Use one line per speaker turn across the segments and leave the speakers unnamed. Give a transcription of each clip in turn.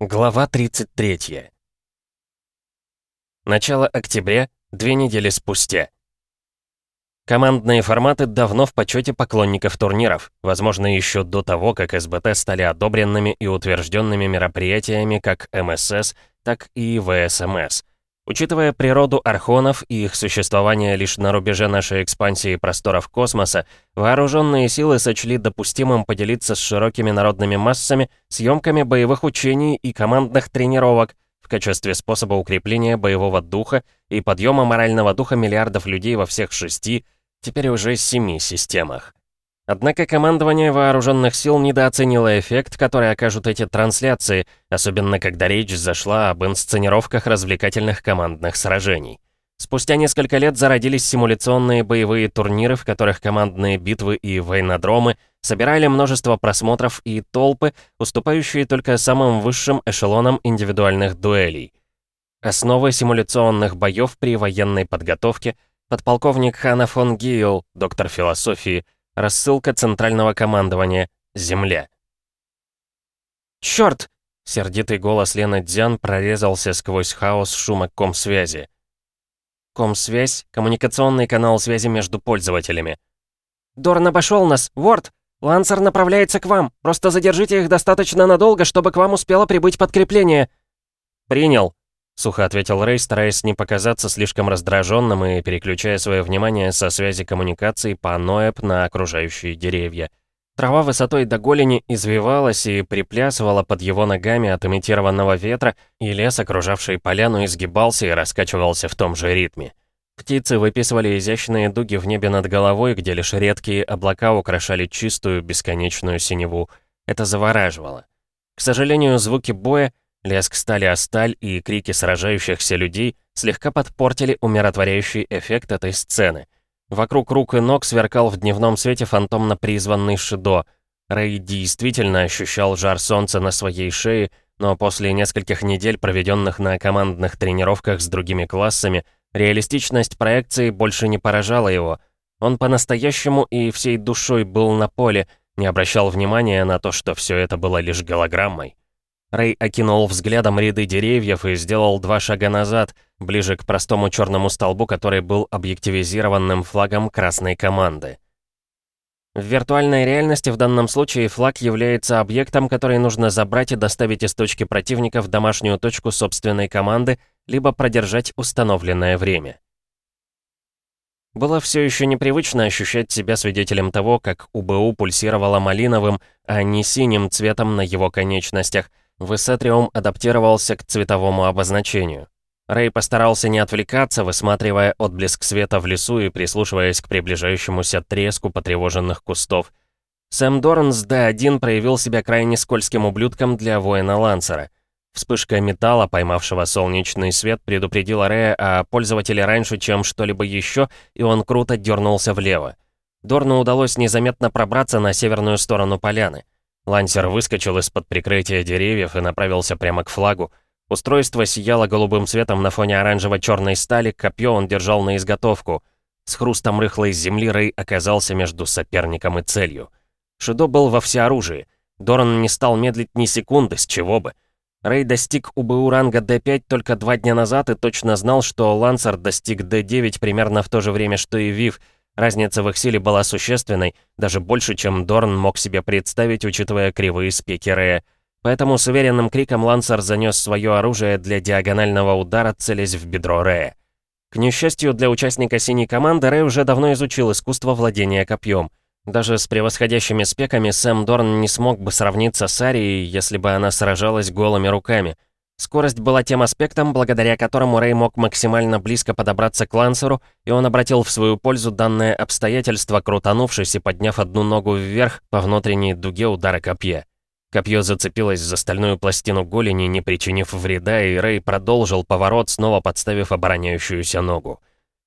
Глава 33. Начало октября, две недели спустя. Командные форматы давно в почете поклонников турниров, возможно, еще до того, как СБТ стали одобренными и утвержденными мероприятиями как МСС, так и ВСМС. Учитывая природу архонов и их существование лишь на рубеже нашей экспансии просторов космоса, вооруженные силы сочли допустимым поделиться с широкими народными массами съемками боевых учений и командных тренировок в качестве способа укрепления боевого духа и подъема морального духа миллиардов людей во всех шести, теперь уже семи системах. Однако командование вооруженных сил недооценило эффект, который окажут эти трансляции, особенно когда речь зашла об инсценировках развлекательных командных сражений. Спустя несколько лет зародились симуляционные боевые турниры, в которых командные битвы и войнодромы собирали множество просмотров и толпы, уступающие только самым высшим эшелонам индивидуальных дуэлей. Основы симуляционных боев при военной подготовке подполковник Хана фон Гиел, доктор философии, Рассылка центрального командования. Земля. «Чёрт!» — сердитый голос Лены Дзян прорезался сквозь хаос шума комсвязи. Комсвязь — коммуникационный канал связи между пользователями. «Дорн обошел нас! Ворд! Лансер направляется к вам! Просто задержите их достаточно надолго, чтобы к вам успело прибыть подкрепление!» «Принял!» — сухо ответил Рэй, стараясь не показаться слишком раздраженным и переключая свое внимание со связи коммуникаций по Ноэб на окружающие деревья. Трава высотой до голени извивалась и приплясывала под его ногами от имитированного ветра, и лес, окружавший поляну, изгибался и раскачивался в том же ритме. Птицы выписывали изящные дуги в небе над головой, где лишь редкие облака украшали чистую, бесконечную синеву. Это завораживало. К сожалению, звуки боя — Лязг стали о сталь и крики сражающихся людей слегка подпортили умиротворяющий эффект этой сцены. Вокруг рук и ног сверкал в дневном свете фантомно призванный Шидо. Рэй действительно ощущал жар солнца на своей шее, но после нескольких недель, проведенных на командных тренировках с другими классами, реалистичность проекции больше не поражала его. Он по-настоящему и всей душой был на поле, не обращал внимания на то, что все это было лишь голограммой. Рэй окинул взглядом ряды деревьев и сделал два шага назад, ближе к простому черному столбу, который был объективизированным флагом красной команды. В виртуальной реальности в данном случае флаг является объектом, который нужно забрать и доставить из точки противника в домашнюю точку собственной команды, либо продержать установленное время. Было все еще непривычно ощущать себя свидетелем того, как УБУ пульсировало малиновым, а не синим цветом на его конечностях — Высетриум адаптировался к цветовому обозначению. Рэй постарался не отвлекаться, высматривая отблеск света в лесу и прислушиваясь к приближающемуся треску потревоженных кустов. Сэм Дорн с Д-1 проявил себя крайне скользким ублюдком для воина-лансера. Вспышка металла, поймавшего солнечный свет, предупредила Рэя о пользователе раньше, чем что-либо еще, и он круто дернулся влево. Дорну удалось незаметно пробраться на северную сторону поляны. Лансер выскочил из-под прикрытия деревьев и направился прямо к флагу. Устройство сияло голубым светом на фоне оранжево-черной стали, копье он держал на изготовку. С хрустом рыхлой земли Рэй оказался между соперником и целью. Шидо был во всеоружии. Доран не стал медлить ни секунды, с чего бы. Рэй достиг УБУ ранга D5 только два дня назад и точно знал, что Лансер достиг D9 примерно в то же время, что и Вив — Разница в их силе была существенной, даже больше, чем Дорн мог себе представить, учитывая кривые спеки Рея. Поэтому с уверенным криком Лансер занес свое оружие для диагонального удара, целясь в бедро Рея. К несчастью для участника синей команды, Рэй уже давно изучил искусство владения копьем. Даже с превосходящими спеками Сэм Дорн не смог бы сравниться с Арией, если бы она сражалась голыми руками. Скорость была тем аспектом, благодаря которому Рэй мог максимально близко подобраться к Лансеру, и он обратил в свою пользу данное обстоятельство, крутанувшись и подняв одну ногу вверх по внутренней дуге удара копья. Копье зацепилось за стальную пластину голени, не причинив вреда, и Рэй продолжил поворот, снова подставив обороняющуюся ногу.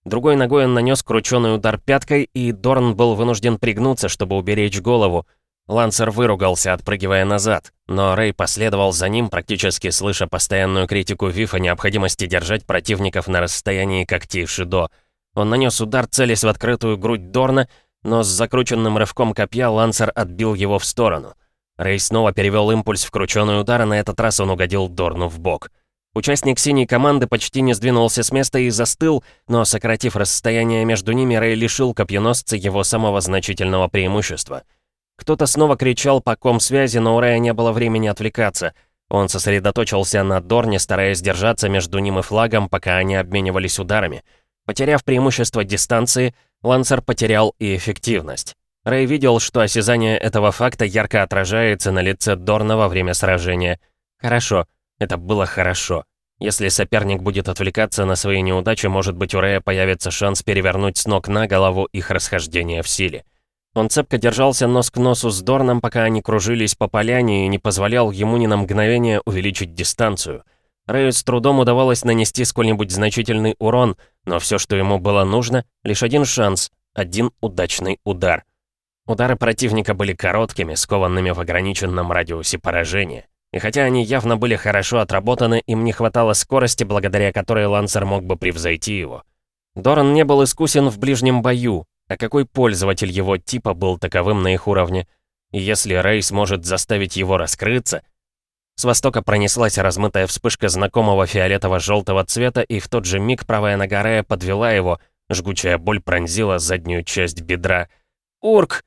Другой ногой он нанес крученый удар пяткой, и Дорн был вынужден пригнуться, чтобы уберечь голову, Лансер выругался, отпрыгивая назад, но Рэй последовал за ним, практически слыша постоянную критику Вив о необходимости держать противников на расстоянии когтей Шидо. Он нанес удар, целясь в открытую грудь Дорна, но с закрученным рывком копья Лансер отбил его в сторону. Рэй снова перевел импульс в крученый удар, и на этот раз он угодил Дорну в бок. Участник синей команды почти не сдвинулся с места и застыл, но, сократив расстояние между ними, Рэй лишил копьеносца его самого значительного преимущества. Кто-то снова кричал по ком связи, но у Рэя не было времени отвлекаться. Он сосредоточился на Дорне, стараясь держаться между ним и флагом, пока они обменивались ударами. Потеряв преимущество дистанции, Лансер потерял и эффективность. Рэй видел, что осязание этого факта ярко отражается на лице Дорна во время сражения. Хорошо. Это было хорошо. Если соперник будет отвлекаться на свои неудачи, может быть, у Рэя появится шанс перевернуть с ног на голову их расхождение в силе. Он цепко держался нос к носу с Дорном, пока они кружились по поляне и не позволял ему ни на мгновение увеличить дистанцию. Рэю с трудом удавалось нанести сколь-нибудь значительный урон, но все, что ему было нужно, лишь один шанс, один удачный удар. Удары противника были короткими, скованными в ограниченном радиусе поражения. И хотя они явно были хорошо отработаны, им не хватало скорости, благодаря которой Лансер мог бы превзойти его. Доран не был искусен в ближнем бою, а какой пользователь его типа был таковым на их уровне? И если Рэй сможет заставить его раскрыться... С востока пронеслась размытая вспышка знакомого фиолетово-желтого цвета, и в тот же миг правая нога Рэя подвела его, жгучая боль пронзила заднюю часть бедра. «Урк!»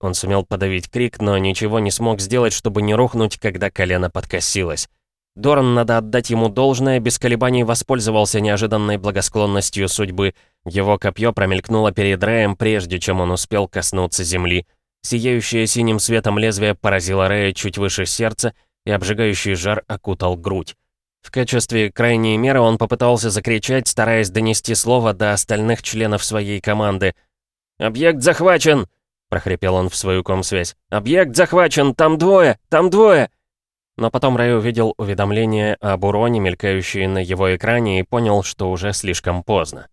Он сумел подавить крик, но ничего не смог сделать, чтобы не рухнуть, когда колено подкосилось. Доран, надо отдать ему должное, без колебаний воспользовался неожиданной благосклонностью судьбы. Его копье промелькнуло перед Рэем, прежде чем он успел коснуться земли. Сияющее синим светом лезвие поразило Рэя чуть выше сердца, и обжигающий жар окутал грудь. В качестве крайней меры он попытался закричать, стараясь донести слово до остальных членов своей команды. «Объект захвачен!» прохрипел он в свою комсвязь. «Объект захвачен! Там двое! Там двое!» Но потом Рэй увидел уведомление об уроне, мелькающее на его экране, и понял, что уже слишком поздно.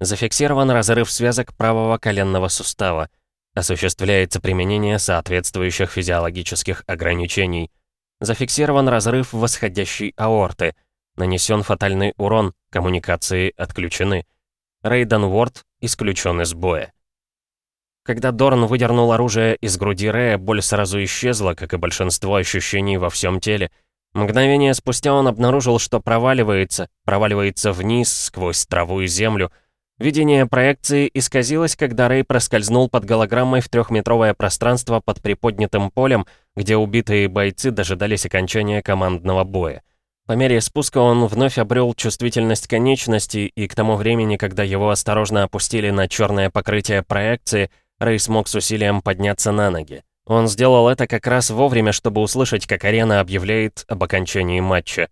Зафиксирован разрыв связок правого коленного сустава. Осуществляется применение соответствующих физиологических ограничений. Зафиксирован разрыв восходящей аорты. Нанесен фатальный урон, коммуникации отключены. Рейден Уорд исключен из боя. Когда Дорн выдернул оружие из груди Рэя, боль сразу исчезла, как и большинство ощущений во всем теле. Мгновение спустя он обнаружил, что проваливается, проваливается вниз, сквозь траву и землю. Видение проекции исказилось, когда Рэй проскользнул под голограммой в трехметровое пространство под приподнятым полем, где убитые бойцы дожидались окончания командного боя. По мере спуска он вновь обрел чувствительность конечностей, и к тому времени, когда его осторожно опустили на черное покрытие проекции, Рэй смог с усилием подняться на ноги. Он сделал это как раз вовремя, чтобы услышать, как арена объявляет об окончании матча.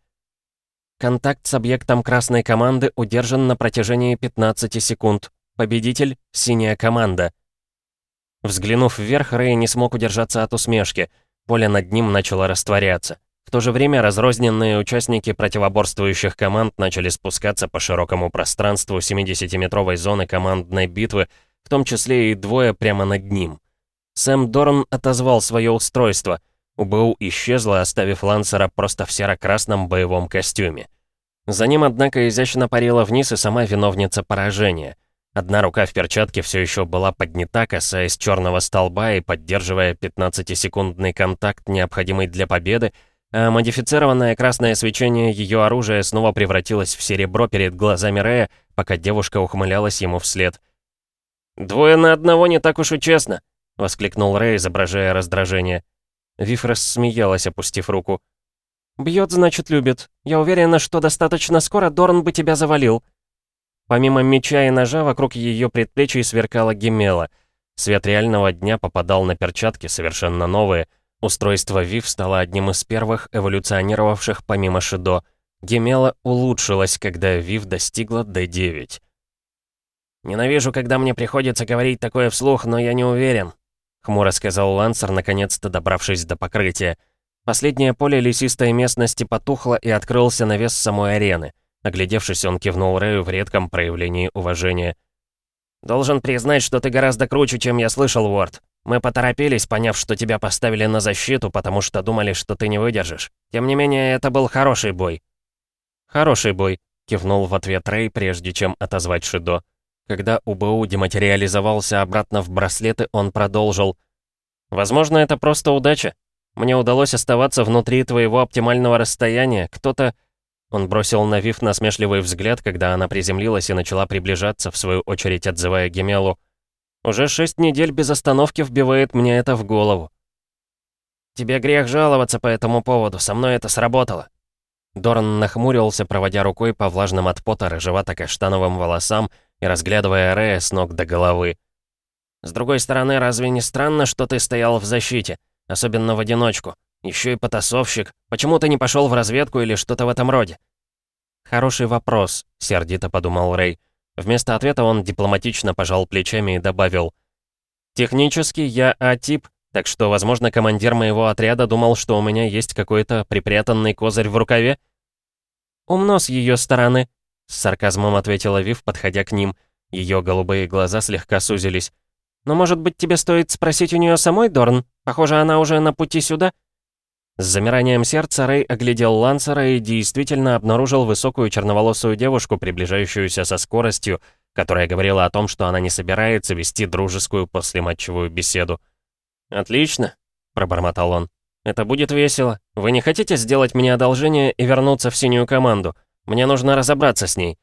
Контакт с объектом красной команды удержан на протяжении 15 секунд. Победитель — синяя команда. Взглянув вверх, Рэй не смог удержаться от усмешки. Поле над ним начало растворяться. В то же время разрозненные участники противоборствующих команд начали спускаться по широкому пространству 70-метровой зоны командной битвы, в том числе и двое прямо над ним. Сэм Дорн отозвал свое устройство. УБУ исчезла, оставив Лансера просто в серо-красном боевом костюме. За ним, однако, изящно парила вниз и сама виновница поражения. Одна рука в перчатке все еще была поднята, касаясь черного столба и поддерживая 15-секундный контакт, необходимый для победы, а модифицированное красное свечение ее оружия снова превратилось в серебро перед глазами Рэя, пока девушка ухмылялась ему вслед — «Двое на одного не так уж и честно», — воскликнул Рэй, изображая раздражение. Виф рассмеялась, опустив руку. «Бьет, значит, любит. Я уверена, что достаточно скоро Дорн бы тебя завалил». Помимо меча и ножа, вокруг ее предплечий сверкала гемела. Свет реального дня попадал на перчатки, совершенно новые. Устройство Вив стало одним из первых эволюционировавших помимо Шидо. Гемела улучшилась, когда Вив достигла D9. «Ненавижу, когда мне приходится говорить такое вслух, но я не уверен», — хмуро сказал Лансер, наконец-то добравшись до покрытия. Последнее поле лесистой местности потухло и открылся навес самой арены. Оглядевшись, он кивнул Рэю в редком проявлении уважения. «Должен признать, что ты гораздо круче, чем я слышал, Уорд. Мы поторопились, поняв, что тебя поставили на защиту, потому что думали, что ты не выдержишь. Тем не менее, это был хороший бой». «Хороший бой», — кивнул в ответ Рэй, прежде чем отозвать Шидо. Когда УБУ дематериализовался обратно в браслеты, он продолжил. «Возможно, это просто удача. Мне удалось оставаться внутри твоего оптимального расстояния. Кто-то...» Он бросил на Вив насмешливый взгляд, когда она приземлилась и начала приближаться, в свою очередь отзывая Гемелу. «Уже шесть недель без остановки вбивает мне это в голову». «Тебе грех жаловаться по этому поводу, со мной это сработало». Доран нахмурился, проводя рукой по влажным от пота рыжевато-каштановым волосам и разглядывая Рея с ног до головы. «С другой стороны, разве не странно, что ты стоял в защите?» Особенно в одиночку. Еще и потасовщик. Почему ты не пошел в разведку или что-то в этом роде?» «Хороший вопрос», — сердито подумал Рэй. Вместо ответа он дипломатично пожал плечами и добавил. «Технически я А-тип, так что, возможно, командир моего отряда думал, что у меня есть какой-то припрятанный козырь в рукаве?» «Умно с ее стороны», — с сарказмом ответила Вив, подходя к ним. Ее голубые глаза слегка сузились. «Но, может быть, тебе стоит спросить у нее самой, Дорн? Похоже, она уже на пути сюда?» С замиранием сердца Рэй оглядел Лансера и действительно обнаружил высокую черноволосую девушку, приближающуюся со скоростью, которая говорила о том, что она не собирается вести дружескую послематчевую беседу. «Отлично», — пробормотал он. «Это будет весело. Вы не хотите сделать мне одолжение и вернуться в синюю команду? Мне нужно разобраться с ней».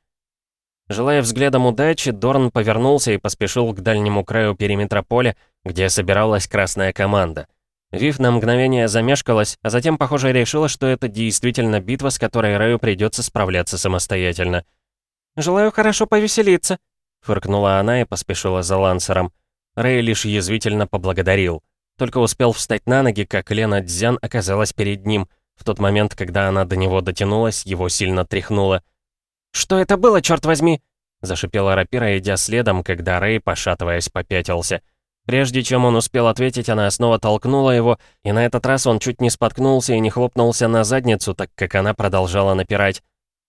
Желая взглядом удачи, Дорн повернулся и поспешил к дальнему краю периметра поля, где собиралась красная команда. Вив на мгновение замешкалась, а затем, похоже, решила, что это действительно битва, с которой Рэю придется справляться самостоятельно. «Желаю хорошо повеселиться», — фыркнула она и поспешила за Лансером. Рэй лишь язвительно поблагодарил. Только успел встать на ноги, как Лена Дзян оказалась перед ним. В тот момент, когда она до него дотянулась, его сильно тряхнуло. «Что это было, черт возьми?» Зашипела рапира, идя следом, когда Рэй, пошатываясь, попятился. Прежде чем он успел ответить, она снова толкнула его, и на этот раз он чуть не споткнулся и не хлопнулся на задницу, так как она продолжала напирать.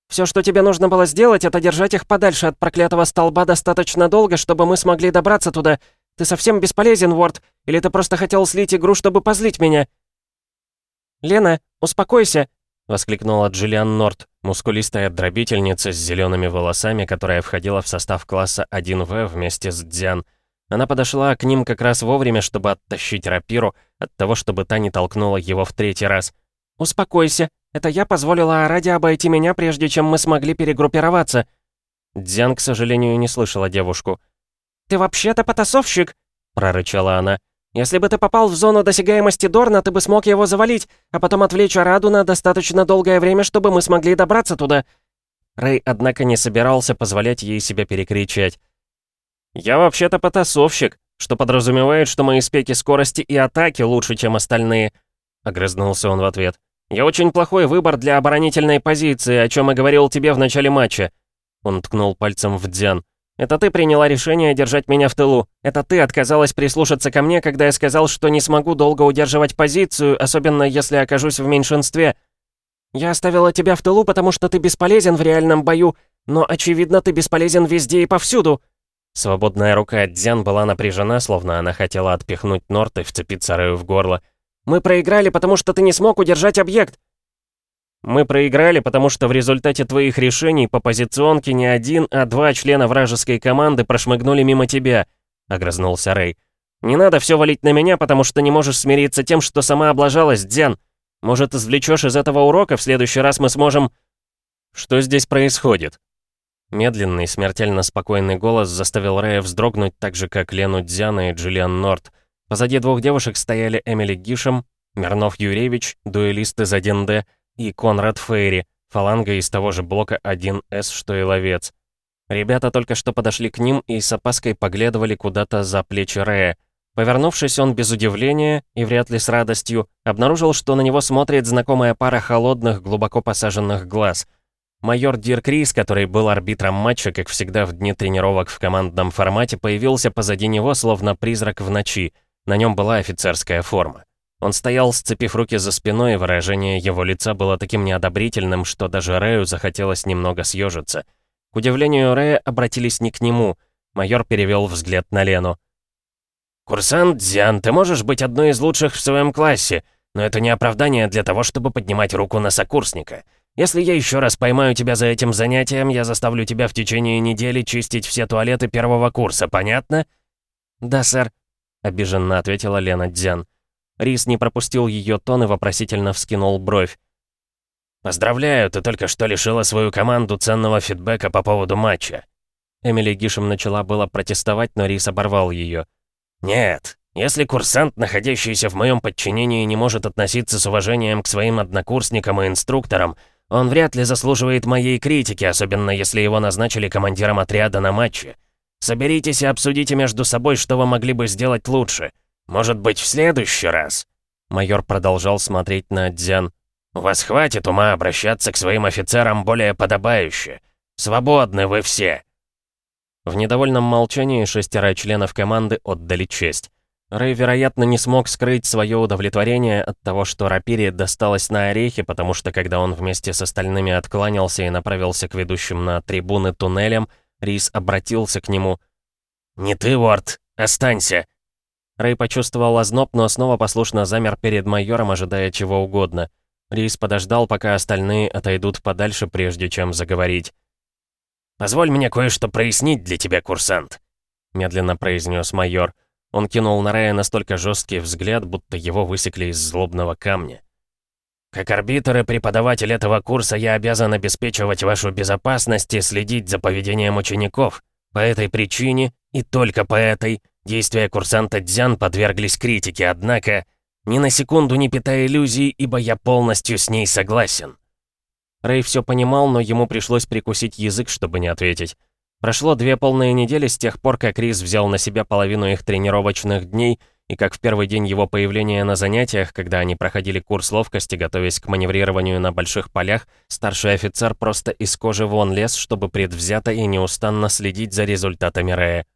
«Все, что тебе нужно было сделать, это держать их подальше от проклятого столба достаточно долго, чтобы мы смогли добраться туда. Ты совсем бесполезен, Ворд, или ты просто хотел слить игру, чтобы позлить меня?» «Лена, успокойся!» — воскликнула Джиллиан Норт, мускулистая дробительница с зелеными волосами, которая входила в состав класса 1В вместе с Дзян. Она подошла к ним как раз вовремя, чтобы оттащить рапиру от того, чтобы та не толкнула его в третий раз. «Успокойся. Это я позволила Араде обойти меня, прежде чем мы смогли перегруппироваться». Дзян, к сожалению, не слышала девушку. «Ты вообще-то потасовщик!» — прорычала она. Если бы ты попал в зону досягаемости Дорна, ты бы смог его завалить, а потом отвлечь Араду на достаточно долгое время, чтобы мы смогли добраться туда». Рэй, однако, не собирался позволять ей себя перекричать. «Я вообще-то потасовщик, что подразумевает, что мои спеки скорости и атаки лучше, чем остальные», — огрызнулся он в ответ. «Я очень плохой выбор для оборонительной позиции, о чем и говорил тебе в начале матча». Он ткнул пальцем в Дзян. Это ты приняла решение держать меня в тылу. Это ты отказалась прислушаться ко мне, когда я сказал, что не смогу долго удерживать позицию, особенно если окажусь в меньшинстве. Я оставила тебя в тылу, потому что ты бесполезен в реальном бою, но, очевидно, ты бесполезен везде и повсюду». Свободная рука Дзян была напряжена, словно она хотела отпихнуть Норт и вцепиться Рэю в горло. «Мы проиграли, потому что ты не смог удержать объект. Мы проиграли, потому что в результате твоих решений по позиционке не один, а два члена вражеской команды прошмыгнули мимо тебя», — огрызнулся Рэй. «Не надо все валить на меня, потому что не можешь смириться тем, что сама облажалась, Дзян. Может, извлечешь из этого урока, в следующий раз мы сможем...» «Что здесь происходит?» Медленный, смертельно спокойный голос заставил Рэя вздрогнуть так же, как Лену Дзяна и Джиллиан Норт. Позади двух девушек стояли Эмили Гишем, Мирнов Юревич, дуэлист из 1Д, и Конрад Фейри, фаланга из того же блока 1С, что и ловец. Ребята только что подошли к ним и с опаской поглядывали куда-то за плечи Рея. Повернувшись, он без удивления и вряд ли с радостью обнаружил, что на него смотрит знакомая пара холодных, глубоко посаженных глаз. Майор Дир Крис, который был арбитром матча, как всегда в дни тренировок в командном формате, появился позади него, словно призрак в ночи. На нем была офицерская форма. Он стоял, сцепив руки за спиной, и выражение его лица было таким неодобрительным, что даже Рэю захотелось немного съежиться. К удивлению Рэя обратились не к нему. Майор перевел взгляд на Лену. «Курсант Дзян, ты можешь быть одной из лучших в своем классе, но это не оправдание для того, чтобы поднимать руку на сокурсника. Если я еще раз поймаю тебя за этим занятием, я заставлю тебя в течение недели чистить все туалеты первого курса, понятно?» «Да, сэр», — обиженно ответила Лена Дзян. Рис не пропустил ее тон и вопросительно вскинул бровь.
«Поздравляю, ты только что лишила свою команду ценного фидбэка по поводу матча».
Эмили Гишем начала было протестовать, но Рис оборвал ее.
«Нет, если курсант, находящийся в моем подчинении, не может относиться с уважением к своим однокурсникам и инструкторам, он вряд ли заслуживает моей критики, особенно если его назначили командиром отряда на матче. Соберитесь и обсудите между собой, что вы могли бы сделать лучше. Может быть, в следующий раз?»
Майор продолжал смотреть на Дзян.
«У вас хватит ума обращаться к своим офицерам более подобающе. Свободны вы все!»
В недовольном молчании шестеро членов команды отдали честь. Рэй, вероятно, не смог скрыть свое удовлетворение от того, что рапире досталось на орехи, потому что когда он вместе с остальными откланялся и направился к ведущим на трибуны туннелям, Рис обратился к нему.
«Не ты, Уорд, останься!»
Рэй почувствовал озноб, но снова послушно замер перед майором, ожидая чего угодно. Рис подождал, пока остальные отойдут подальше, прежде чем заговорить.
«Позволь мне кое-что прояснить для тебя, курсант», — медленно произнес майор. Он кинул на Рэя настолько жесткий взгляд, будто его высекли из злобного камня. Как арбитр и преподаватель этого курса я обязан обеспечивать вашу безопасность и следить за поведением учеников. По этой причине, и только по этой, действия курсанта Дзян подверглись критике, однако ни на секунду не питая иллюзий, ибо я полностью с ней согласен.
Рэй все понимал, но ему пришлось прикусить язык, чтобы не ответить. Прошло две полные недели с тех пор, как Рис взял на себя половину их тренировочных дней — и как в первый день его появления на занятиях, когда они проходили курс ловкости, готовясь к маневрированию на больших полях, старший офицер просто из кожи вон лез, чтобы предвзято и неустанно следить за результатами Рэя.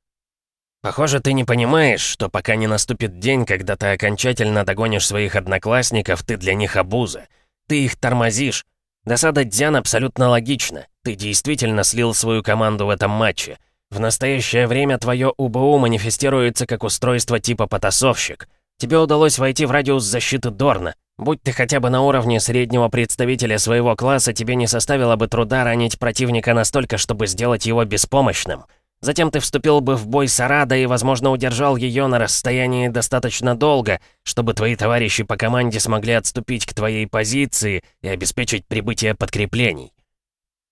«Похоже, ты не понимаешь, что пока не наступит день, когда ты окончательно догонишь своих одноклассников, ты для них обуза. Ты их тормозишь. Досада Дзян абсолютно логична. Ты действительно слил свою команду в этом матче. В настоящее время твое УБУ манифестируется как устройство типа потасовщик. Тебе удалось войти в радиус защиты Дорна. Будь ты хотя бы на уровне среднего представителя своего класса, тебе не составило бы труда ранить противника настолько, чтобы сделать его беспомощным. Затем ты вступил бы в бой с Арада и, возможно, удержал ее на расстоянии достаточно долго, чтобы твои товарищи по команде смогли отступить к твоей позиции и обеспечить прибытие подкреплений.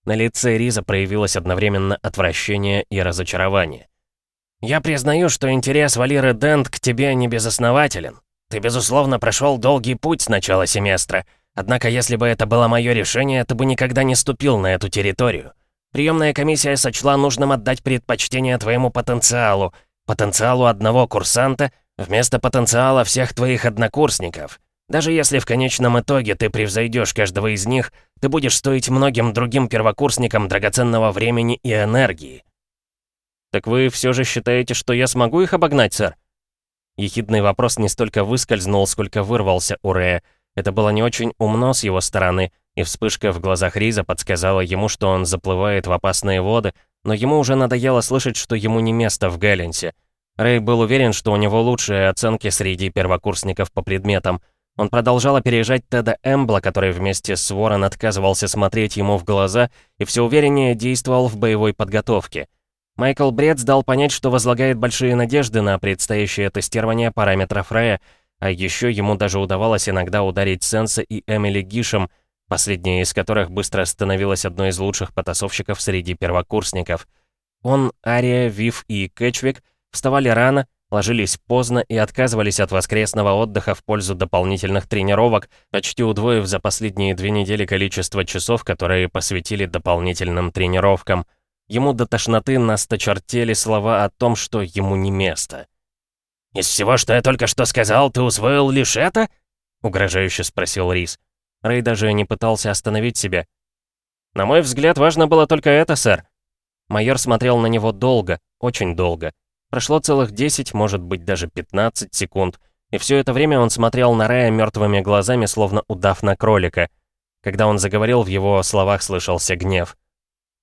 На лице Риза проявилось одновременно отвращение и разочарование.
«Я признаю, что интерес Валеры Дент к тебе не безоснователен. Ты, безусловно, прошел долгий путь с начала семестра. Однако, если бы это было мое решение, ты бы никогда не ступил на эту территорию. Приемная комиссия сочла нужным отдать предпочтение твоему потенциалу, потенциалу одного курсанта, вместо потенциала всех твоих однокурсников. Даже если в конечном итоге ты превзойдешь каждого из них, ты будешь стоить многим другим первокурсникам драгоценного времени и энергии.
«Так вы все же считаете, что я смогу их обогнать, сэр?» Ехидный вопрос не столько выскользнул, сколько вырвался у Рея. Это было не очень умно с его стороны, и вспышка в глазах Риза подсказала ему, что он заплывает в опасные воды, но ему уже надоело слышать, что ему не место в Гэлленсе. Рэй был уверен, что у него лучшие оценки среди первокурсников по предметам — он продолжал опережать Теда Эмбла, который вместе с Ворон отказывался смотреть ему в глаза и все увереннее действовал в боевой подготовке. Майкл Бретс дал понять, что возлагает большие надежды на предстоящее тестирование параметров Рэя, а еще ему даже удавалось иногда ударить Сенса и Эмили Гишем, последняя из которых быстро становилась одной из лучших потасовщиков среди первокурсников. Он, Ария, Вив и Кэтчвик вставали рано, ложились поздно и отказывались от воскресного отдыха в пользу дополнительных тренировок, почти удвоив за последние две недели количество часов, которые посвятили дополнительным тренировкам. Ему до тошноты насточертели слова о том, что ему не место.
«Из всего, что я только что сказал, ты усвоил лишь это?» — угрожающе спросил Рис.
Рэй даже не пытался остановить себя. «На мой взгляд, важно было только это, сэр». Майор смотрел на него долго, очень долго. Прошло целых 10, может быть, даже 15 секунд, и все это время он смотрел на Рэя мертвыми глазами, словно удав на кролика. Когда он заговорил, в его словах слышался гнев.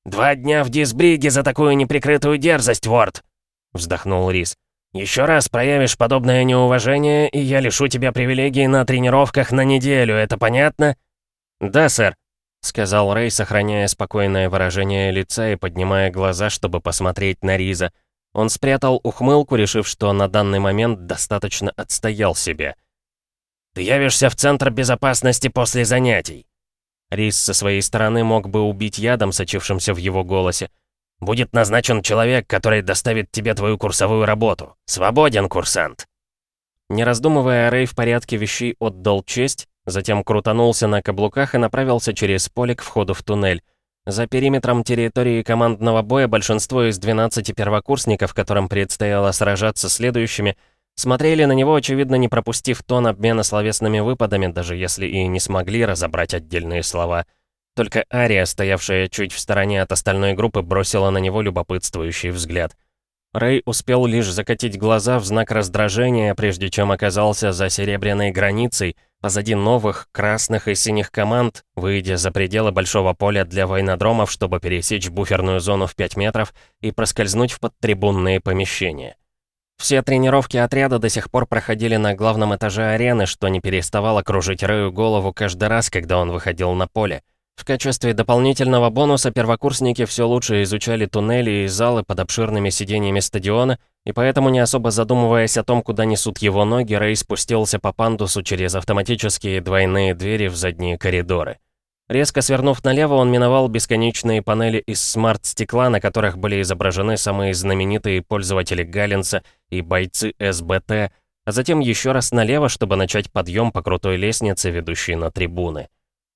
«Два дня в Дисбриге за такую неприкрытую дерзость, Ворд!» — вздохнул Рис. «Еще раз проявишь подобное неуважение, и я лишу тебя привилегий на тренировках на неделю, это понятно?»
«Да, сэр», — сказал Рэй, сохраняя спокойное выражение лица и поднимая глаза, чтобы посмотреть на Риза. Он спрятал ухмылку, решив, что на данный момент достаточно отстоял себя.
Ты явишься в Центр безопасности после занятий».
Рис со своей стороны мог бы убить ядом, сочившимся в его голосе.
«Будет назначен человек, который доставит тебе твою курсовую работу. Свободен, курсант!»
Не раздумывая, Рэй в порядке вещей отдал честь, затем крутанулся на каблуках и направился через поле к входу в туннель. За периметром территории командного боя большинство из 12 первокурсников, которым предстояло сражаться следующими, смотрели на него, очевидно, не пропустив тон обмена словесными выпадами, даже если и не смогли разобрать отдельные слова. Только Ария, стоявшая чуть в стороне от остальной группы, бросила на него любопытствующий взгляд. Рэй успел лишь закатить глаза в знак раздражения, прежде чем оказался за серебряной границей — позади новых, красных и синих команд, выйдя за пределы большого поля для войнодромов, чтобы пересечь буферную зону в 5 метров и проскользнуть в подтрибунные помещения. Все тренировки отряда до сих пор проходили на главном этаже арены, что не переставало кружить Рэю голову каждый раз, когда он выходил на поле. В качестве дополнительного бонуса первокурсники все лучше изучали туннели и залы под обширными сиденьями стадиона, и поэтому, не особо задумываясь о том, куда несут его ноги, Рэй спустился по пандусу через автоматические двойные двери в задние коридоры. Резко свернув налево, он миновал бесконечные панели из смарт-стекла, на которых были изображены самые знаменитые пользователи Галлинса и бойцы СБТ, а затем еще раз налево, чтобы начать подъем по крутой лестнице, ведущей на трибуны.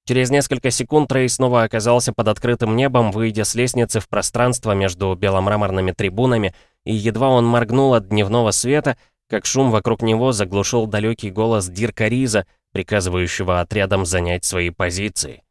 Через несколько секунд Рэй снова оказался под открытым небом, выйдя с лестницы в пространство между беломраморными трибунами, и едва он моргнул от дневного света, как шум вокруг него заглушил далекий голос Дирка Риза, приказывающего отрядам занять свои позиции.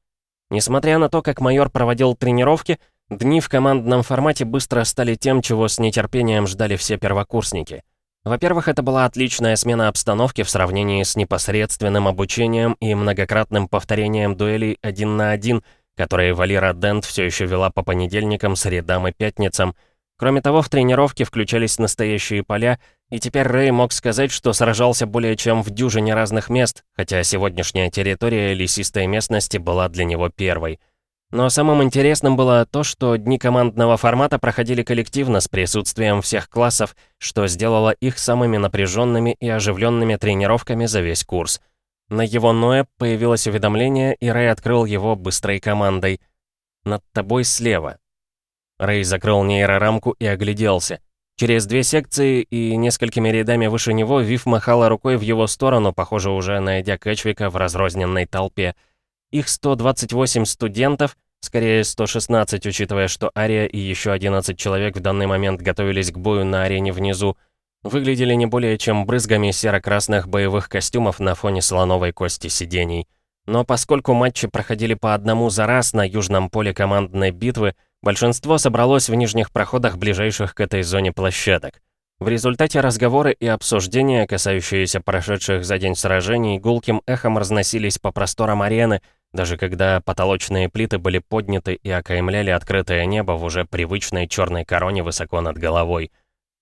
Несмотря на то, как майор проводил тренировки, дни в командном формате быстро стали тем, чего с нетерпением ждали все первокурсники — во-первых, это была отличная смена обстановки в сравнении с непосредственным обучением и многократным повторением дуэлей один на один, которые Валера Дент все еще вела по понедельникам, средам и пятницам. Кроме того, в тренировке включались настоящие поля, и теперь Рэй мог сказать, что сражался более чем в дюжине разных мест, хотя сегодняшняя территория лесистой местности была для него первой — но самым интересным было то, что дни командного формата проходили коллективно с присутствием всех классов, что сделало их самыми напряженными и оживленными тренировками за весь курс. На его Ноэ появилось уведомление, и Рэй открыл его быстрой командой. «Над тобой слева». Рэй закрыл нейрорамку и огляделся. Через две секции и несколькими рядами выше него Вив махала рукой в его сторону, похоже, уже найдя Кэтчвика в разрозненной толпе. Их 128 студентов, скорее 116, учитывая, что Ария и еще 11 человек в данный момент готовились к бою на арене внизу, выглядели не более чем брызгами серо-красных боевых костюмов на фоне слоновой кости сидений. Но поскольку матчи проходили по одному за раз на южном поле командной битвы, большинство собралось в нижних проходах ближайших к этой зоне площадок. В результате разговоры и обсуждения, касающиеся прошедших за день сражений, гулким эхом разносились по просторам арены, даже когда потолочные плиты были подняты и окаймляли открытое небо в уже привычной черной короне высоко над головой.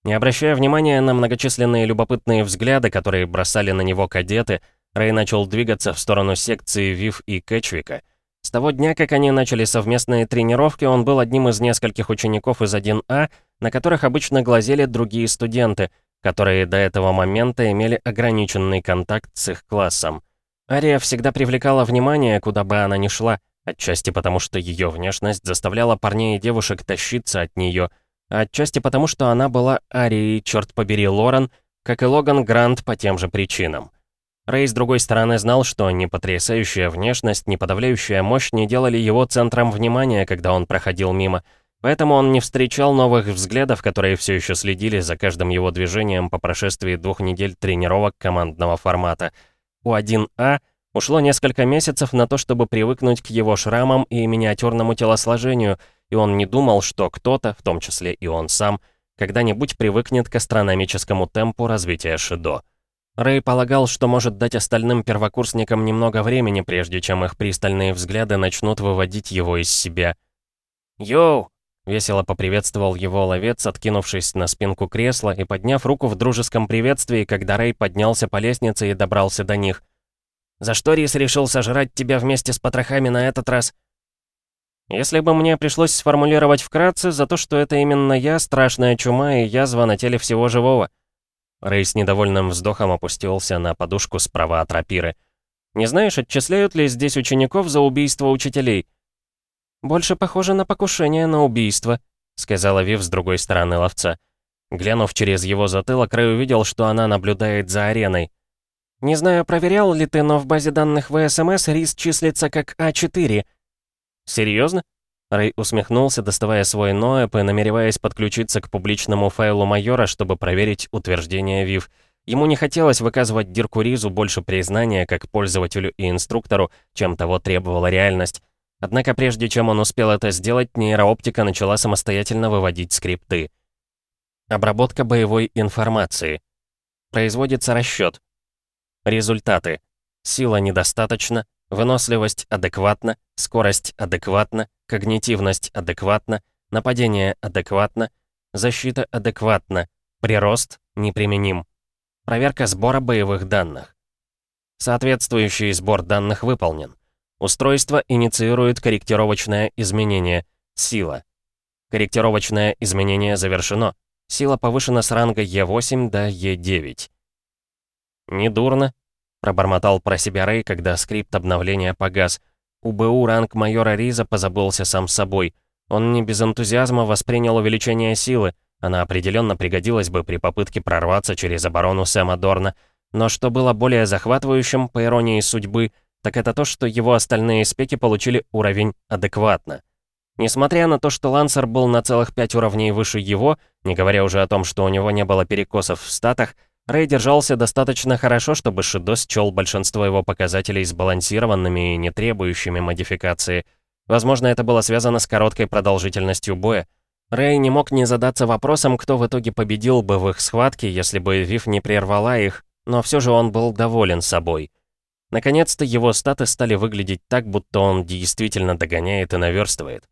Не обращая внимания на многочисленные любопытные взгляды, которые бросали на него кадеты, Рэй начал двигаться в сторону секции Вив и Кэтчвика. С того дня, как они начали совместные тренировки, он был одним из нескольких учеников из 1А, на которых обычно глазели другие студенты, которые до этого момента имели ограниченный контакт с их классом. Ария всегда привлекала внимание, куда бы она ни шла, отчасти потому, что ее внешность заставляла парней и девушек тащиться от нее, а отчасти потому, что она была Арией, черт побери, Лорен, как и Логан Грант по тем же причинам. Рэй, с другой стороны, знал, что ни потрясающая внешность, ни подавляющая мощь не делали его центром внимания, когда он проходил мимо, поэтому он не встречал новых взглядов, которые все еще следили за каждым его движением по прошествии двух недель тренировок командного формата — у 1А ушло несколько месяцев на то, чтобы привыкнуть к его шрамам и миниатюрному телосложению, и он не думал, что кто-то, в том числе и он сам, когда-нибудь привыкнет к астрономическому темпу развития Шидо. Рэй полагал, что может дать остальным первокурсникам немного времени, прежде чем их пристальные взгляды начнут выводить его из себя. «Йоу!» — весело поприветствовал его ловец, откинувшись на спинку кресла и подняв руку в дружеском приветствии, когда Рэй поднялся по лестнице и добрался до них. «За что Рис решил сожрать тебя вместе с потрохами на этот раз?» «Если бы мне пришлось сформулировать вкратце, за то, что это именно я, страшная чума и язва на теле всего живого». Рэй с недовольным вздохом опустился на подушку справа от рапиры. «Не знаешь, отчисляют ли здесь учеников за убийство учителей?» «Больше похоже на покушение на убийство», — сказала Вив с другой стороны ловца. Глянув через его затылок, Рэй увидел, что она наблюдает за ареной. «Не знаю, проверял ли ты, но в базе данных ВСМС рис числится как А4». «Серьезно?» Рэй усмехнулся, доставая свой ноэп и намереваясь подключиться к публичному файлу майора, чтобы проверить утверждение Вив. Ему не хотелось выказывать Дирку Ризу больше признания как пользователю и инструктору, чем того требовала реальность. Однако прежде чем он успел это сделать, нейрооптика начала самостоятельно выводить скрипты. Обработка боевой информации. Производится расчет. Результаты. Сила недостаточно, выносливость адекватна, скорость адекватна, когнитивность адекватна, нападение адекватно, защита адекватна, прирост неприменим. Проверка сбора боевых данных. Соответствующий сбор данных выполнен. Устройство инициирует корректировочное изменение. Сила. Корректировочное изменение завершено. Сила повышена с ранга Е8 до Е9. «Недурно», — пробормотал про себя Рэй, когда скрипт обновления погас. УБУ ранг майора Риза позабылся сам собой. Он не без энтузиазма воспринял увеличение силы. Она определенно пригодилась бы при попытке прорваться через оборону Сэма Дорна. Но что было более захватывающим, по иронии судьбы, так это то, что его остальные спеки получили уровень адекватно. Несмотря на то, что Лансер был на целых пять уровней выше его, не говоря уже о том, что у него не было перекосов в статах, Рэй держался достаточно хорошо, чтобы Шидо счел большинство его показателей сбалансированными и не требующими модификации. Возможно, это было связано с короткой продолжительностью боя. Рэй не мог не задаться вопросом, кто в итоге победил бы в их схватке, если бы Вив не прервала их, но все же он был доволен собой. Наконец-то его статы стали выглядеть так, будто он действительно догоняет и наверстывает.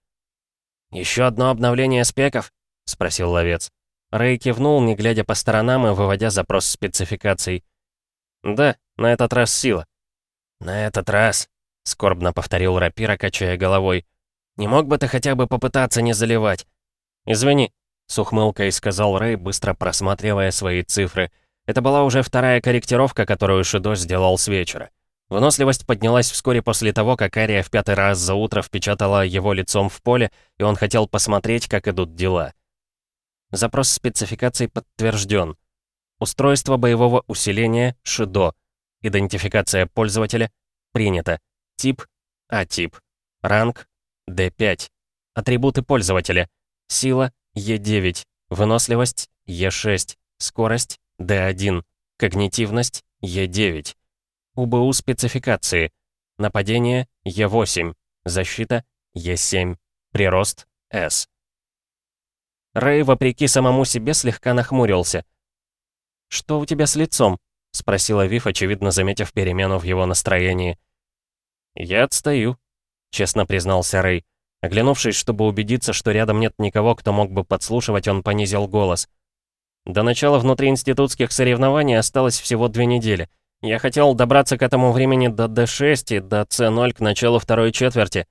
«Еще одно обновление спеков?» — спросил ловец. Рэй кивнул, не глядя по сторонам и выводя запрос спецификаций. «Да, на этот раз сила». «На этот раз», — скорбно повторил рапира, качая головой. «Не мог бы ты хотя бы попытаться не заливать?» «Извини», — с ухмылкой сказал Рэй, быстро просматривая свои цифры. Это была уже вторая корректировка, которую Шидо сделал с вечера. Выносливость поднялась вскоре после того, как Ария в пятый раз за утро впечатала его лицом в поле, и он хотел посмотреть, как идут дела. Запрос спецификаций подтвержден. Устройство боевого усиления ШИДО. Идентификация пользователя принято. Тип А-тип. Ранг D5. Атрибуты пользователя. Сила Е9. Выносливость Е6. Скорость D1. Когнитивность Е9. УБУ спецификации. Нападение Е8. Защита Е7. Прирост С. Рэй, вопреки самому себе, слегка нахмурился. «Что у тебя с лицом?» — спросила Вив, очевидно заметив перемену в его настроении. «Я отстаю», — честно признался Рэй. Оглянувшись, чтобы убедиться, что рядом нет никого, кто мог бы подслушивать, он понизил голос. «До начала внутриинститутских соревнований осталось всего две недели. Я хотел добраться к этому времени до D6 и до C0 к началу второй четверти».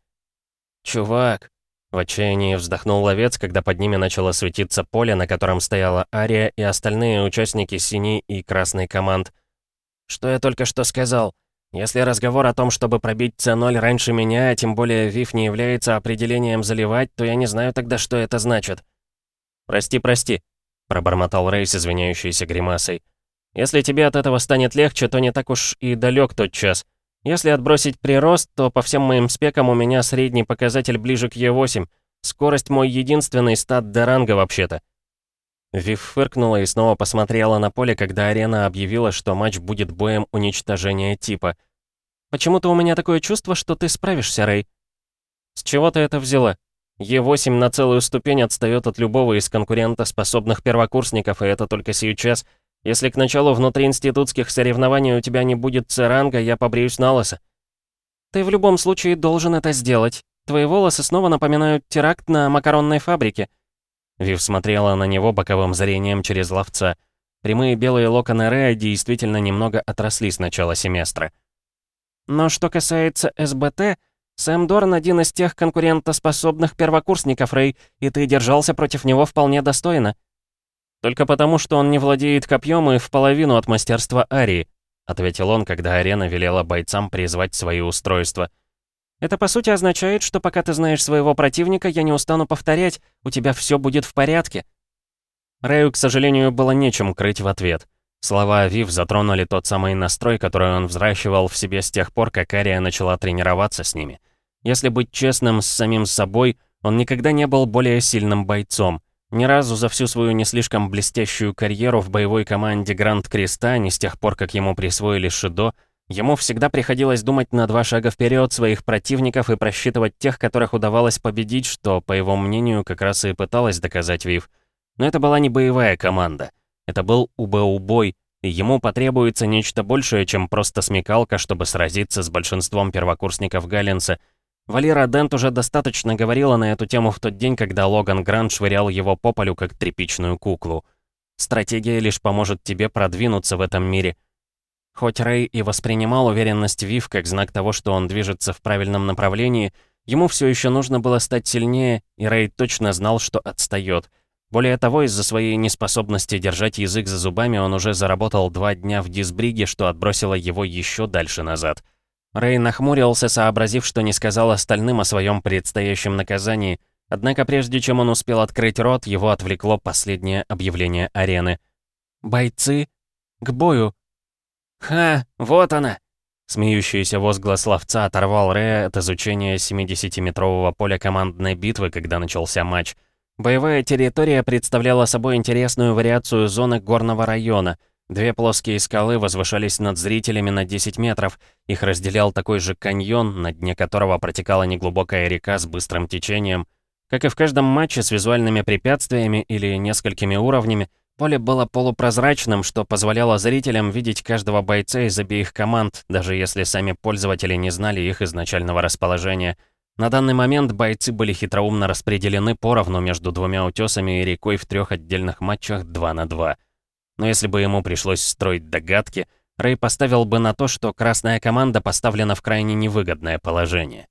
«Чувак», в отчаянии вздохнул ловец, когда под ними начало светиться поле, на котором стояла Ария и остальные участники синей и красной команд. «Что я только что сказал? Если разговор о том, чтобы пробить С0 раньше меня, а тем более ВИФ не является определением заливать, то я не знаю тогда, что это значит». «Прости, прости», — пробормотал Рэй с извиняющейся гримасой. «Если тебе от этого станет легче, то не так уж и далек тот час. Если отбросить прирост, то по всем моим спекам у меня средний показатель ближе к Е8. Скорость мой единственный стат до ранга вообще-то. Вив фыркнула и снова посмотрела на поле, когда арена объявила, что матч будет боем уничтожения типа. «Почему-то у меня такое чувство, что ты справишься, Рэй». «С чего ты это взяла? Е8 на целую ступень отстает от любого из конкурентоспособных первокурсников, и это только сейчас — если к началу внутриинститутских соревнований у тебя не будет С-ранга, я побреюсь на лысо. Ты в любом случае должен это сделать. Твои волосы снова напоминают теракт на макаронной фабрике. Вив смотрела на него боковым зрением через ловца. Прямые белые локоны Рэя действительно немного отросли с начала семестра. Но что касается СБТ, Сэм Дорн один из тех конкурентоспособных первокурсников, Рэй, и ты держался против него вполне достойно. «Только потому, что он не владеет копьем и в половину от мастерства Арии», ответил он, когда арена велела бойцам призвать свои устройства. «Это по сути означает, что пока ты знаешь своего противника, я не устану повторять, у тебя все будет в порядке». Рэю, к сожалению, было нечем крыть в ответ. Слова Вив затронули тот самый настрой, который он взращивал в себе с тех пор, как Ария начала тренироваться с ними. Если быть честным с самим собой, он никогда не был более сильным бойцом. Ни разу за всю свою не слишком блестящую карьеру в боевой команде Гранд Креста, не с тех пор, как ему присвоили Шидо, ему всегда приходилось думать на два шага вперед своих противников и просчитывать тех, которых удавалось победить, что, по его мнению, как раз и пыталась доказать Вив. Но это была не боевая команда. Это был УБУ-бой, и ему потребуется нечто большее, чем просто смекалка, чтобы сразиться с большинством первокурсников Галлинса — Валера Дент уже достаточно говорила на эту тему в тот день, когда Логан Грант швырял его по полю, как тряпичную куклу. Стратегия лишь поможет тебе продвинуться в этом мире. Хоть Рэй и воспринимал уверенность Вив как знак того, что он движется в правильном направлении, ему все еще нужно было стать сильнее, и Рэй точно знал, что отстает. Более того, из-за своей неспособности держать язык за зубами он уже заработал два дня в дисбриге, что отбросило его еще дальше назад — Рэй нахмурился, сообразив, что не сказал остальным о своем предстоящем наказании. Однако прежде чем он успел открыть рот, его отвлекло последнее объявление арены. «Бойцы! К бою!» «Ха! Вот она!» Смеющийся возглас ловца оторвал Рэя от изучения 70-метрового поля командной битвы, когда начался матч. Боевая территория представляла собой интересную вариацию зоны горного района — Две плоские скалы возвышались над зрителями на 10 метров. Их разделял такой же каньон, на дне которого протекала неглубокая река с быстрым течением. Как и в каждом матче с визуальными препятствиями или несколькими уровнями, поле было полупрозрачным, что позволяло зрителям видеть каждого бойца из обеих команд, даже если сами пользователи не знали их изначального расположения. На данный момент бойцы были хитроумно распределены поровну между двумя утесами и рекой в трех отдельных матчах 2 на 2. Но если бы ему пришлось строить догадки, Рэй поставил бы на то, что красная команда поставлена в крайне невыгодное положение.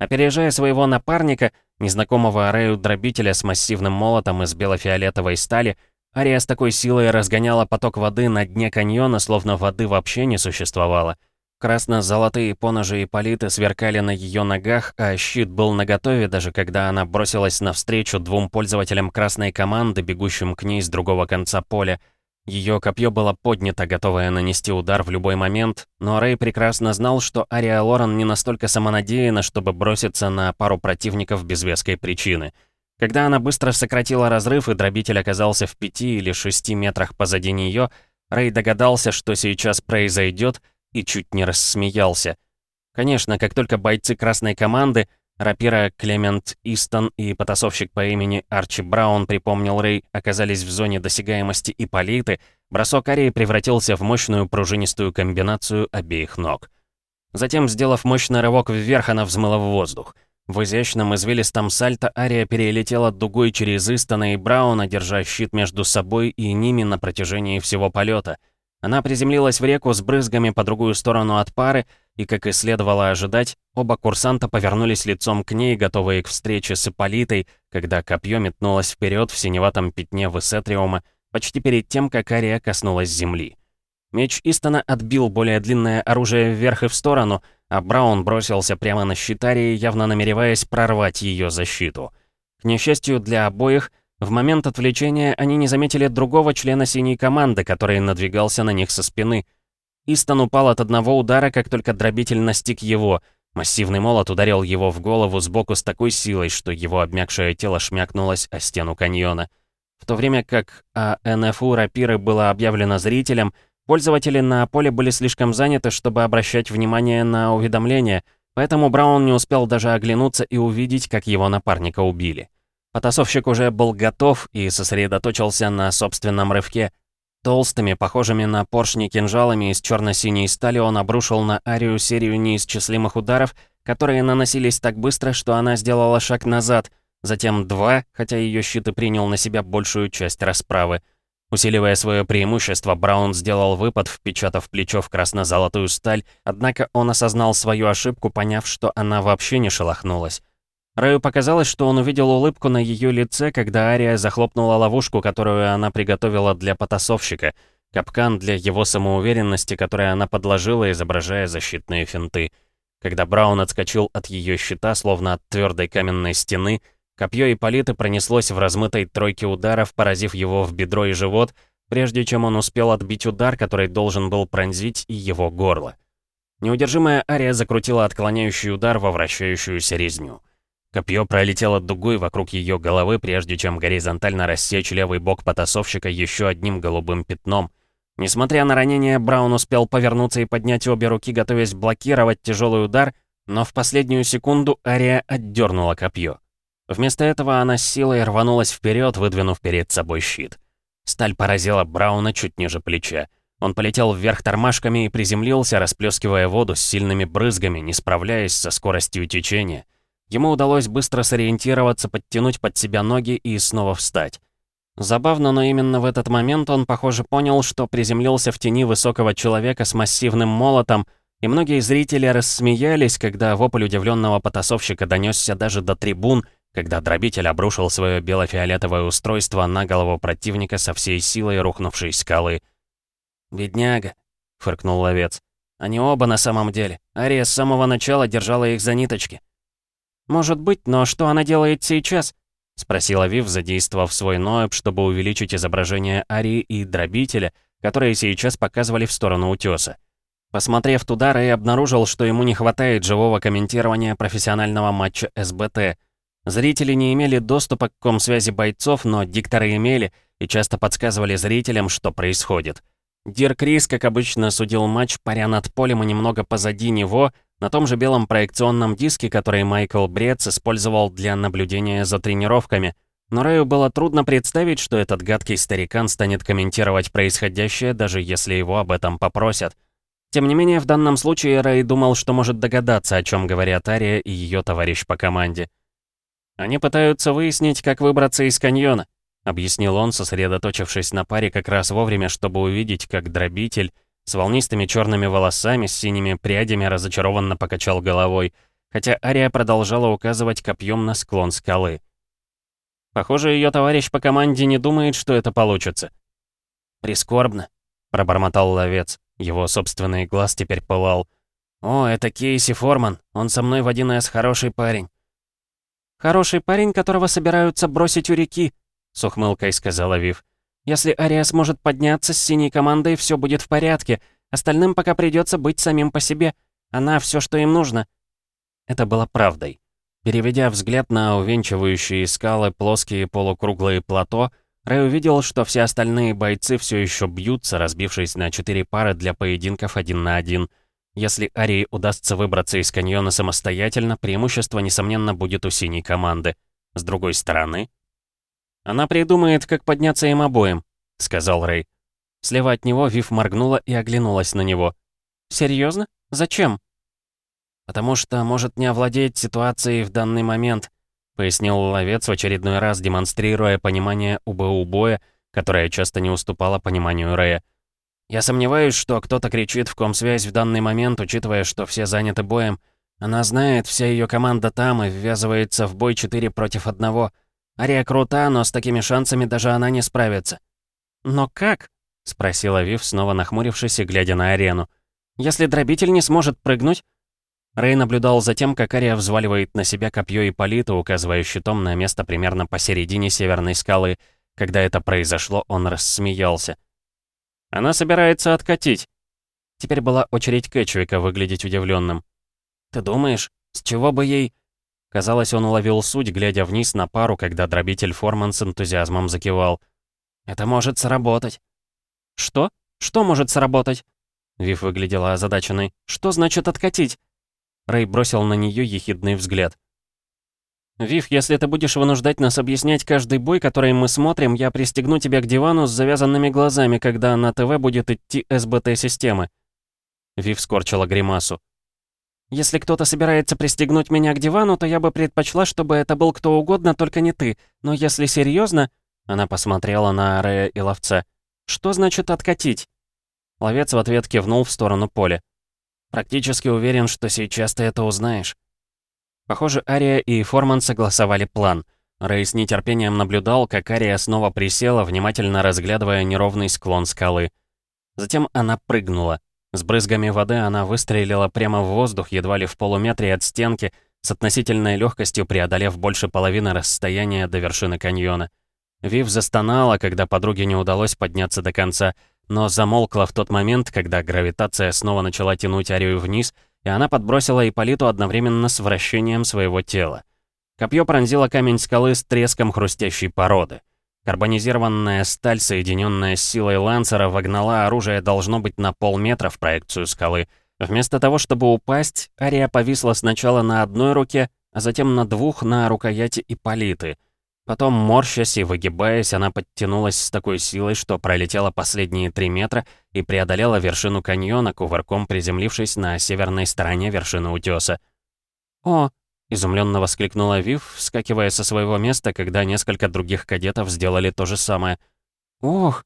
Опережая своего напарника, незнакомого Рэю дробителя с массивным молотом из бело-фиолетовой стали, Ария с такой силой разгоняла поток воды на дне каньона, словно воды вообще не существовало. Красно-золотые поножи и политы сверкали на ее ногах, а щит был наготове, даже когда она бросилась навстречу двум пользователям красной команды, бегущим к ней с другого конца поля — ее копье было поднято, готовое нанести удар в любой момент, но Рэй прекрасно знал, что Ария Лорен не настолько самонадеяна, чтобы броситься на пару противников без веской причины. Когда она быстро сократила разрыв и дробитель оказался в пяти или шести метрах позади нее, Рэй догадался, что сейчас произойдет, и чуть не рассмеялся. Конечно, как только бойцы красной команды, Рапира Клемент Истон и потасовщик по имени Арчи Браун, припомнил Рэй, оказались в зоне досягаемости Ипполиты, бросок Арии превратился в мощную пружинистую комбинацию обеих ног. Затем, сделав мощный рывок вверх, она взмыла в воздух. В изящном извилистом сальто Ария перелетела дугой через Истона и Брауна, держа щит между собой и ними на протяжении всего полета. Она приземлилась в реку с брызгами по другую сторону от пары, и, как и следовало ожидать, оба курсанта повернулись лицом к ней, готовые к встрече с Ипполитой, когда копье метнулось вперед в синеватом пятне Весетриума, почти перед тем, как Ария коснулась земли. Меч Истона отбил более длинное оружие вверх и в сторону, а Браун бросился прямо на щит Арии, явно намереваясь прорвать ее защиту. К несчастью для обоих, в момент отвлечения они не заметили другого члена синей команды, который надвигался на них со спины — Истон упал от одного удара, как только дробитель настиг его. Массивный молот ударил его в голову сбоку с такой силой, что его обмякшее тело шмякнулось о стену каньона. В то время как о НФУ рапиры было объявлено зрителям, пользователи на поле были слишком заняты, чтобы обращать внимание на уведомления, поэтому Браун не успел даже оглянуться и увидеть, как его напарника убили. Потасовщик уже был готов и сосредоточился на собственном рывке, Толстыми, похожими на поршни кинжалами из черно-синей стали он обрушил на Арию серию неисчислимых ударов, которые наносились так быстро, что она сделала шаг назад, затем два, хотя ее щит и принял на себя большую часть расправы. Усиливая свое преимущество, Браун сделал выпад, впечатав плечо в красно-золотую сталь, однако он осознал свою ошибку, поняв, что она вообще не шелохнулась. Рэю показалось, что он увидел улыбку на ее лице, когда Ария захлопнула ловушку, которую она приготовила для потасовщика, капкан для его самоуверенности, который она подложила, изображая защитные финты. Когда Браун отскочил от ее щита, словно от твердой каменной стены, копье Ипполиты пронеслось в размытой тройке ударов, поразив его в бедро и живот, прежде чем он успел отбить удар, который должен был пронзить и его горло. Неудержимая Ария закрутила отклоняющий удар во вращающуюся резню. Копье пролетело дугой вокруг ее головы, прежде чем горизонтально рассечь левый бок потасовщика еще одним голубым пятном. Несмотря на ранение, Браун успел повернуться и поднять обе руки, готовясь блокировать тяжелый удар, но в последнюю секунду Ария отдернула копье. Вместо этого она с силой рванулась вперед, выдвинув перед собой щит. Сталь поразила Брауна чуть ниже плеча. Он полетел вверх тормашками и приземлился, расплескивая воду с сильными брызгами, не справляясь со скоростью течения. Ему удалось быстро сориентироваться, подтянуть под себя ноги и снова встать. Забавно, но именно в этот момент он, похоже, понял, что приземлился в тени высокого человека с массивным молотом, и многие зрители рассмеялись, когда вопль удивленного потасовщика донесся даже до трибун, когда дробитель обрушил свое бело-фиолетовое устройство на голову противника со всей силой рухнувшей скалы. «Бедняга», — фыркнул ловец. «Они оба на самом деле. Ария с самого начала держала их за ниточки». «Может быть, но что она делает сейчас?» — спросила Вив, задействовав свой ноэб, чтобы увеличить изображение Арии и Дробителя, которые сейчас показывали в сторону утеса. Посмотрев туда, Рэй обнаружил, что ему не хватает живого комментирования профессионального матча СБТ. Зрители не имели доступа к комсвязи бойцов, но дикторы имели и часто подсказывали зрителям, что происходит. Дирк Рис, как обычно, судил матч, паря над полем и немного позади него — на том же белом проекционном диске, который Майкл Брец использовал для наблюдения за тренировками, но Рэю было трудно представить, что этот гадкий старикан станет комментировать происходящее, даже если его об этом попросят. Тем не менее, в данном случае Рэй думал, что может догадаться, о чем говорят Ария и ее товарищ по команде. «Они пытаются выяснить, как выбраться из каньона», — объяснил он, сосредоточившись на паре как раз вовремя, чтобы увидеть, как дробитель с волнистыми черными волосами, с синими прядями разочарованно покачал головой, хотя Ария продолжала указывать копьем на склон скалы. Похоже, ее товарищ по команде не думает, что это получится. «Прискорбно», — пробормотал ловец. Его собственный глаз теперь пылал. «О, это Кейси Форман. Он со мной в 1С хороший парень». «Хороший парень, которого собираются бросить у реки», — с ухмылкой сказала Вив. Если Ария сможет подняться с синей командой, все будет в порядке. Остальным пока придется быть самим по себе. Она все, что им нужно». Это было правдой. Переведя взгляд на увенчивающие скалы плоские полукруглые плато, Рэй увидел, что все остальные бойцы все еще бьются, разбившись на четыре пары для поединков один на один. Если Арии удастся выбраться из каньона самостоятельно, преимущество, несомненно, будет у синей команды. С другой стороны, «Она придумает, как подняться им обоим», — сказал Рэй. Слева от него Вив моргнула и оглянулась на него. «Серьезно? Зачем?» «Потому что может не овладеть ситуацией в данный момент», — пояснил ловец в очередной раз, демонстрируя понимание УБУ боя, которое часто не уступало пониманию Рэя. «Я сомневаюсь, что кто-то кричит в комсвязь в данный момент, учитывая, что все заняты боем. Она знает, вся ее команда там и ввязывается в бой 4 против одного. Ария крута, но с такими шансами даже она не справится». «Но как?» — спросила Вив, снова нахмурившись и глядя на арену. «Если дробитель не сможет прыгнуть?» Рэй наблюдал за тем, как Ария взваливает на себя копье Ипполита, указывая щитом на место примерно посередине северной скалы. Когда это произошло, он рассмеялся. «Она собирается откатить». Теперь была очередь Кэтчвика выглядеть удивленным. «Ты думаешь, с чего бы ей...» Казалось, он уловил суть, глядя вниз на пару, когда дробитель Форман с энтузиазмом закивал. «Это может сработать». «Что? Что может сработать?» Вив выглядела озадаченной. «Что значит откатить?» Рэй бросил на нее ехидный взгляд. «Вив, если ты будешь вынуждать нас объяснять каждый бой, который мы смотрим, я пристегну тебя к дивану с завязанными глазами, когда на ТВ будет идти СБТ-системы». Вив скорчила гримасу. Если кто-то собирается пристегнуть меня к дивану, то я бы предпочла, чтобы это был кто угодно, только не ты. Но если серьезно, Она посмотрела на Арея и ловца. «Что значит откатить?» Ловец в ответ кивнул в сторону поля. «Практически уверен, что сейчас ты это узнаешь». Похоже, Ария и Форман согласовали план. Рэй с нетерпением наблюдал, как Ария снова присела, внимательно разглядывая неровный склон скалы. Затем она прыгнула. С брызгами воды она выстрелила прямо в воздух, едва ли в полуметре от стенки, с относительной легкостью преодолев больше половины расстояния до вершины каньона. Вив застонала, когда подруге не удалось подняться до конца, но замолкла в тот момент, когда гравитация снова начала тянуть Арию вниз, и она подбросила Ипполиту одновременно с вращением своего тела. Копье пронзило камень скалы с треском хрустящей породы. Карбонизированная сталь, соединенная с силой лансера, вогнала оружие должно быть на полметра в проекцию скалы. Вместо того, чтобы упасть, Ария повисла сначала на одной руке, а затем на двух на рукояти Ипполиты — Потом, морщась и выгибаясь, она подтянулась с такой силой, что пролетела последние три метра и преодолела вершину каньона, кувырком приземлившись на северной стороне вершины утеса. «О!» — изумленно воскликнула Вив, вскакивая со своего места, когда несколько других кадетов сделали то же самое. «Ох!»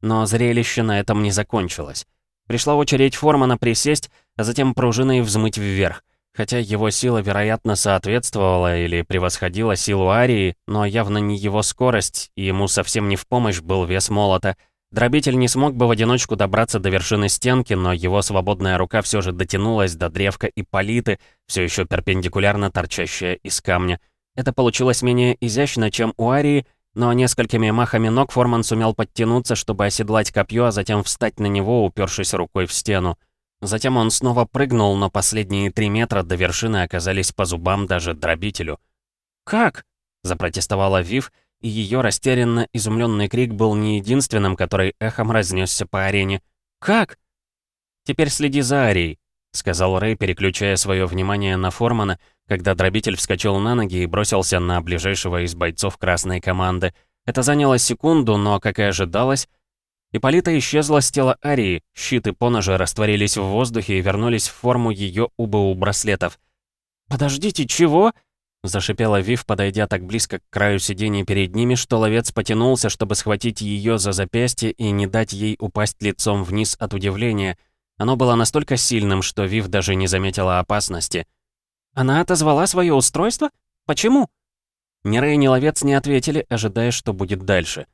Но зрелище на этом не закончилось. Пришла очередь Формана присесть, а затем пружиной взмыть вверх. Хотя его сила, вероятно, соответствовала или превосходила силу Арии, но явно не его скорость, и ему совсем не в помощь был вес молота. Дробитель не смог бы в одиночку добраться до вершины стенки, но его свободная рука все же дотянулась до древка и политы, все еще перпендикулярно торчащая из камня. Это получилось менее изящно, чем у Арии, но несколькими махами ног Форман сумел подтянуться, чтобы оседлать копье, а затем встать на него, упершись рукой в стену. Затем он снова прыгнул, но последние три метра до вершины оказались по зубам даже дробителю. «Как?» — запротестовала Вив, и ее растерянно изумленный крик был не единственным, который эхом разнесся по арене. «Как?» «Теперь следи за Арией», — сказал Рэй, переключая свое внимание на Формана, когда дробитель вскочил на ноги и бросился на ближайшего из бойцов красной команды. Это заняло секунду, но, как и ожидалось, Ипполита исчезла с тела Арии, щиты поножа растворились в воздухе и вернулись в форму ее УБУ-браслетов. «Подождите, чего?» Зашипела Вив, подойдя так близко к краю сидения перед ними, что ловец потянулся, чтобы схватить ее за запястье и не дать ей упасть лицом вниз от удивления. Оно было настолько сильным, что Вив даже не заметила опасности. «Она отозвала свое устройство? Почему?» Ни Рэй, ни ловец не ответили, ожидая, что будет дальше.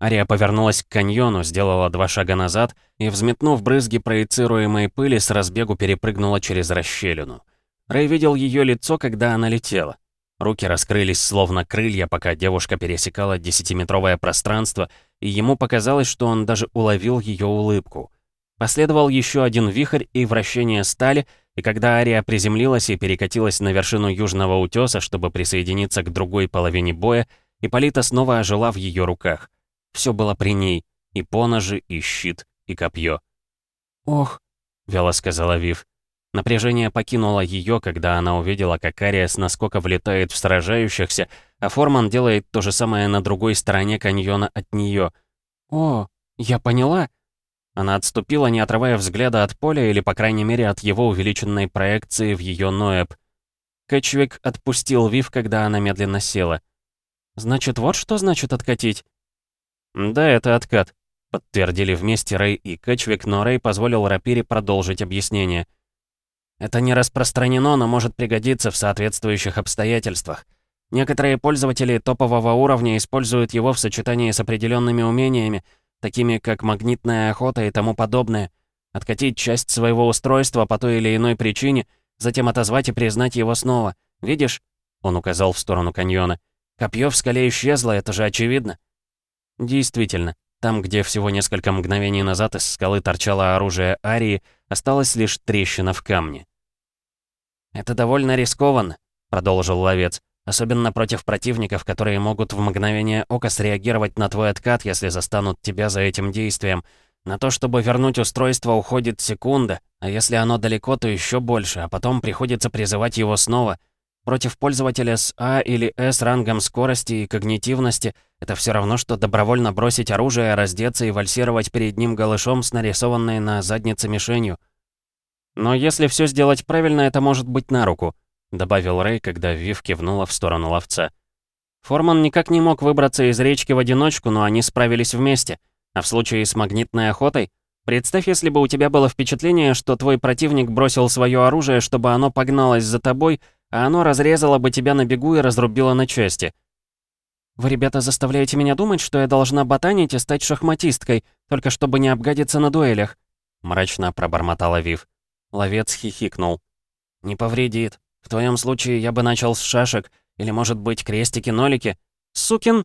Ария повернулась к каньону, сделала два шага назад и, взметнув брызги проецируемой пыли, с разбегу перепрыгнула через расщелину. Рэй видел ее лицо, когда она летела. Руки раскрылись словно крылья, пока девушка пересекала десятиметровое пространство, и ему показалось, что он даже уловил ее улыбку. Последовал еще один вихрь и вращение стали, и когда Ария приземлилась и перекатилась на вершину южного утеса, чтобы присоединиться к другой половине боя, Ипполита снова ожила в ее руках. Все было при ней. И поножи, и щит, и копье. «Ох», — вяло сказала Вив. Напряжение покинуло ее, когда она увидела, как Ария с наскока влетает в сражающихся, а Форман делает то же самое на другой стороне каньона от нее. «О, я поняла». Она отступила, не отрывая взгляда от поля или, по крайней мере, от его увеличенной проекции в ее Ноэб. Кэтчвик отпустил Вив, когда она медленно села. «Значит, вот что значит откатить?» «Да, это откат», — подтвердили вместе Рэй и Кэтчвик, но Рэй позволил Рапире продолжить объяснение. «Это не распространено, но может пригодиться в соответствующих обстоятельствах. Некоторые пользователи топового уровня используют его в сочетании с определенными умениями, такими как магнитная охота и тому подобное. Откатить часть своего устройства по той или иной причине, затем отозвать и признать его снова. Видишь?» Он указал в сторону каньона. «Копье в скале исчезло, это же очевидно». Действительно, там, где всего несколько мгновений назад из скалы торчало оружие Арии, осталась лишь трещина в камне. «Это довольно рискованно», — продолжил ловец, «особенно против противников, которые могут в мгновение ока среагировать на твой откат, если застанут тебя за этим действием. На то, чтобы вернуть устройство, уходит секунда, а если оно далеко, то еще больше, а потом приходится призывать его снова. Против пользователя с А или С рангом скорости и когнитивности это все равно, что добровольно бросить оружие, раздеться и вальсировать перед ним голышом с нарисованной на заднице мишенью. «Но если все сделать правильно, это может быть на руку», добавил Рэй, когда Вив кивнула в сторону ловца. Форман никак не мог выбраться из речки в одиночку, но они справились вместе. А в случае с магнитной охотой, представь, если бы у тебя было впечатление, что твой противник бросил свое оружие, чтобы оно погналось за тобой, а оно разрезало бы тебя на бегу и разрубило на части. Вы, ребята, заставляете меня думать, что я должна ботанить и стать шахматисткой, только чтобы не обгадиться на дуэлях», — мрачно пробормотала Вив. Ловец хихикнул. «Не повредит. В твоем случае я бы начал с шашек, или, может быть, крестики-нолики. Сукин!»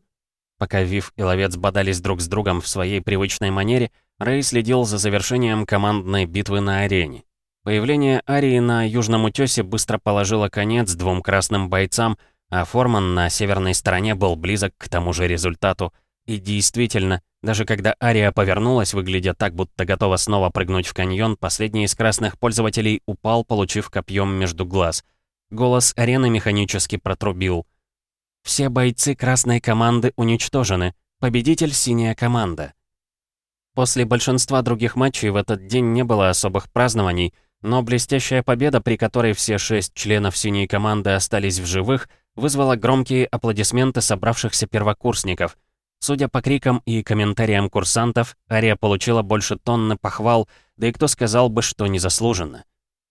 Пока Вив и Ловец бодались друг с другом в своей привычной манере, Рэй следил за завершением командной битвы на арене. Появление Арии на Южном утёсе быстро положило конец двум красным бойцам, а Форман на северной стороне был близок к тому же результату. И действительно, даже когда Ария повернулась, выглядя так, будто готова снова прыгнуть в каньон, последний из красных пользователей упал, получив копьем между глаз. Голос арены механически протрубил. «Все бойцы красной команды уничтожены. Победитель — синяя команда». После большинства других матчей в этот день не было особых празднований, но блестящая победа, при которой все шесть членов синей команды остались в живых, вызвала громкие аплодисменты собравшихся первокурсников. Судя по крикам и комментариям курсантов, Ария получила больше тонны похвал, да и кто сказал бы, что незаслуженно.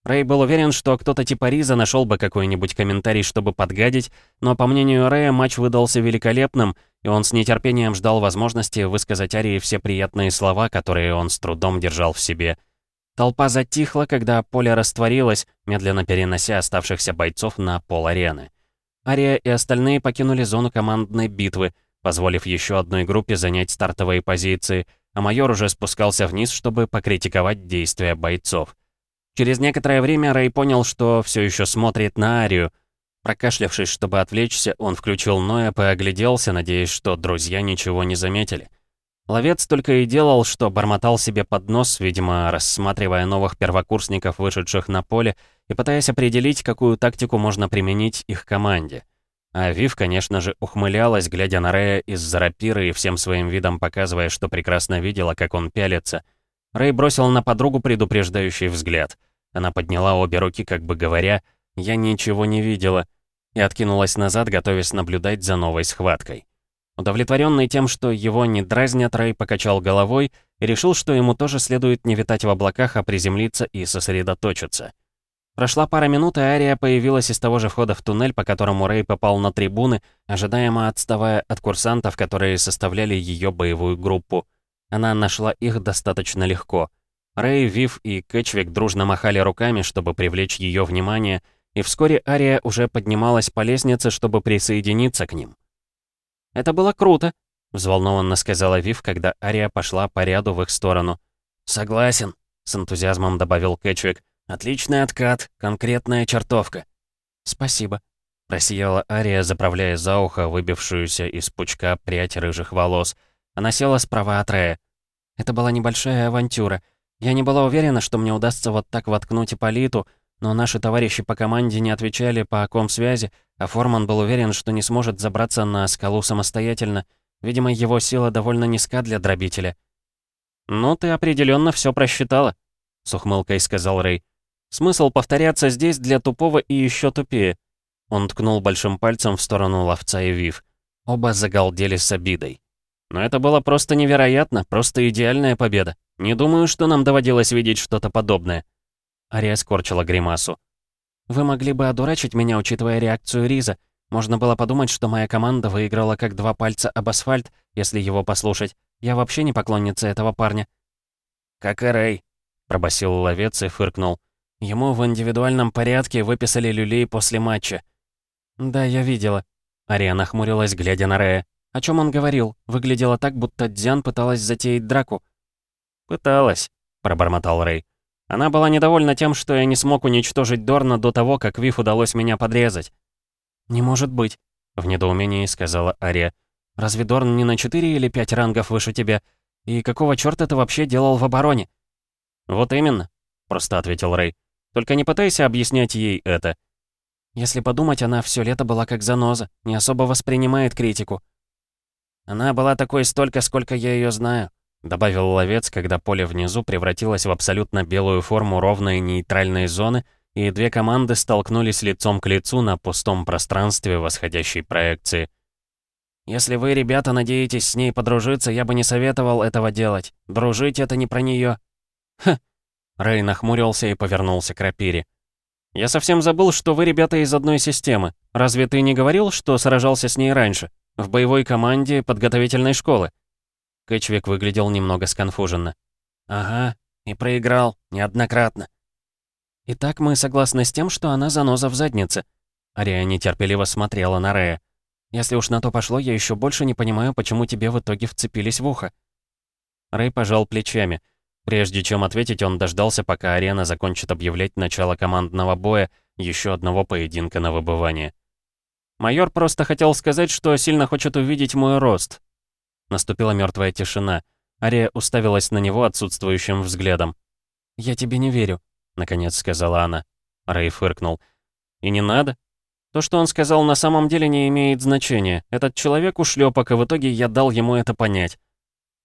Рэй был уверен, что кто-то типа Риза нашел бы какой-нибудь комментарий, чтобы подгадить, но, по мнению Рэя, матч выдался великолепным, и он с нетерпением ждал возможности высказать Арии все приятные слова, которые он с трудом держал в себе. Толпа затихла, когда поле растворилось, медленно перенося оставшихся бойцов на пол арены. Ария и остальные покинули зону командной битвы, позволив еще одной группе занять стартовые позиции, а майор уже спускался вниз, чтобы покритиковать действия бойцов. Через некоторое время Рэй понял, что все еще смотрит на Арию. Прокашлявшись, чтобы отвлечься, он включил Ноэп и огляделся, надеясь, что друзья ничего не заметили. Ловец только и делал, что бормотал себе под нос, видимо, рассматривая новых первокурсников, вышедших на поле, и пытаясь определить, какую тактику можно применить их команде. А Вив, конечно же, ухмылялась, глядя на Рэя из-за рапиры и всем своим видом показывая, что прекрасно видела, как он пялится. Рэй бросил на подругу предупреждающий взгляд. Она подняла обе руки, как бы говоря, «Я ничего не видела», и откинулась назад, готовясь наблюдать за новой схваткой. Удовлетворенный тем, что его не дразнят, Рэй покачал головой и решил, что ему тоже следует не витать в облаках, а приземлиться и сосредоточиться. Прошла пара минут, и Ария появилась из того же входа в туннель, по которому Рэй попал на трибуны, ожидаемо отставая от курсантов, которые составляли ее боевую группу. Она нашла их достаточно легко. Рэй, Вив и Кэтчвик дружно махали руками, чтобы привлечь ее внимание, и вскоре Ария уже поднималась по лестнице, чтобы присоединиться к ним. «Это было круто», — взволнованно сказала Вив, когда Ария пошла по ряду в их сторону. «Согласен», — с энтузиазмом добавил Кэтчвик. «Отличный откат, конкретная чертовка». «Спасибо», — просияла Ария, заправляя за ухо выбившуюся из пучка прядь рыжих волос. Она села справа от Рея. «Это была небольшая авантюра. Я не была уверена, что мне удастся вот так воткнуть Ипполиту, но наши товарищи по команде не отвечали по связи, а Форман был уверен, что не сможет забраться на скалу самостоятельно. Видимо, его сила довольно низка для дробителя. «Ну, ты определенно все просчитала», — с ухмылкой сказал Рэй. «Смысл повторяться здесь для тупого и еще тупее». Он ткнул большим пальцем в сторону ловца и Вив. Оба загалдели с обидой. Но это было просто невероятно, просто идеальная победа. Не думаю, что нам доводилось видеть что-то подобное. Ария скорчила гримасу. «Вы могли бы одурачить меня, учитывая реакцию Риза. Можно было подумать, что моя команда выиграла как два пальца об асфальт, если его послушать. Я вообще не поклонница этого парня».
«Как и Рэй», — пробасил ловец и фыркнул.
Ему в индивидуальном порядке выписали люлей после матча. «Да, я видела». Ария нахмурилась, глядя на Рэя. «О чем он говорил? Выглядело так, будто Дзян пыталась затеять драку».
«Пыталась», — пробормотал Рэй. Она была недовольна тем, что я не смог уничтожить Дорна до того, как Вив удалось меня подрезать.
«Не может быть», — в недоумении сказала Ария. «Разве Дорн не на четыре или пять рангов выше тебя? И какого чёрта ты вообще делал в обороне?»
«Вот именно», — просто ответил Рэй. «Только не пытайся объяснять ей это».
Если подумать, она все лето была как заноза, не особо воспринимает критику.
Она была такой столько, сколько я ее знаю. Добавил ловец, когда поле внизу превратилось в абсолютно белую форму ровной нейтральной зоны, и две команды столкнулись лицом к лицу на пустом пространстве восходящей проекции.
«Если вы, ребята, надеетесь с ней подружиться, я бы не советовал этого делать. Дружить — это не про нее.
«Хм!» Рэй нахмурился и повернулся к рапире.
«Я совсем забыл, что вы ребята из одной системы. Разве ты не говорил, что сражался с ней раньше? В боевой команде подготовительной школы?» Кэтчвик выглядел немного сконфуженно. «Ага, и проиграл. Неоднократно». «Итак, мы согласны с тем, что она заноза в заднице». Ария нетерпеливо смотрела на Рея. «Если уж на то пошло, я еще больше не понимаю, почему тебе в итоге вцепились в ухо». Рэй пожал плечами. Прежде чем ответить, он дождался, пока арена закончит объявлять начало командного боя, еще одного поединка на выбывание. Майор просто хотел сказать, что сильно хочет увидеть мой рост. Наступила мертвая тишина. Ария уставилась на него отсутствующим взглядом. «Я тебе не верю», — наконец сказала она. Рэй фыркнул. «И не надо. То, что он сказал, на самом деле не имеет значения. Этот человек ушлепок, и в итоге я дал ему это понять.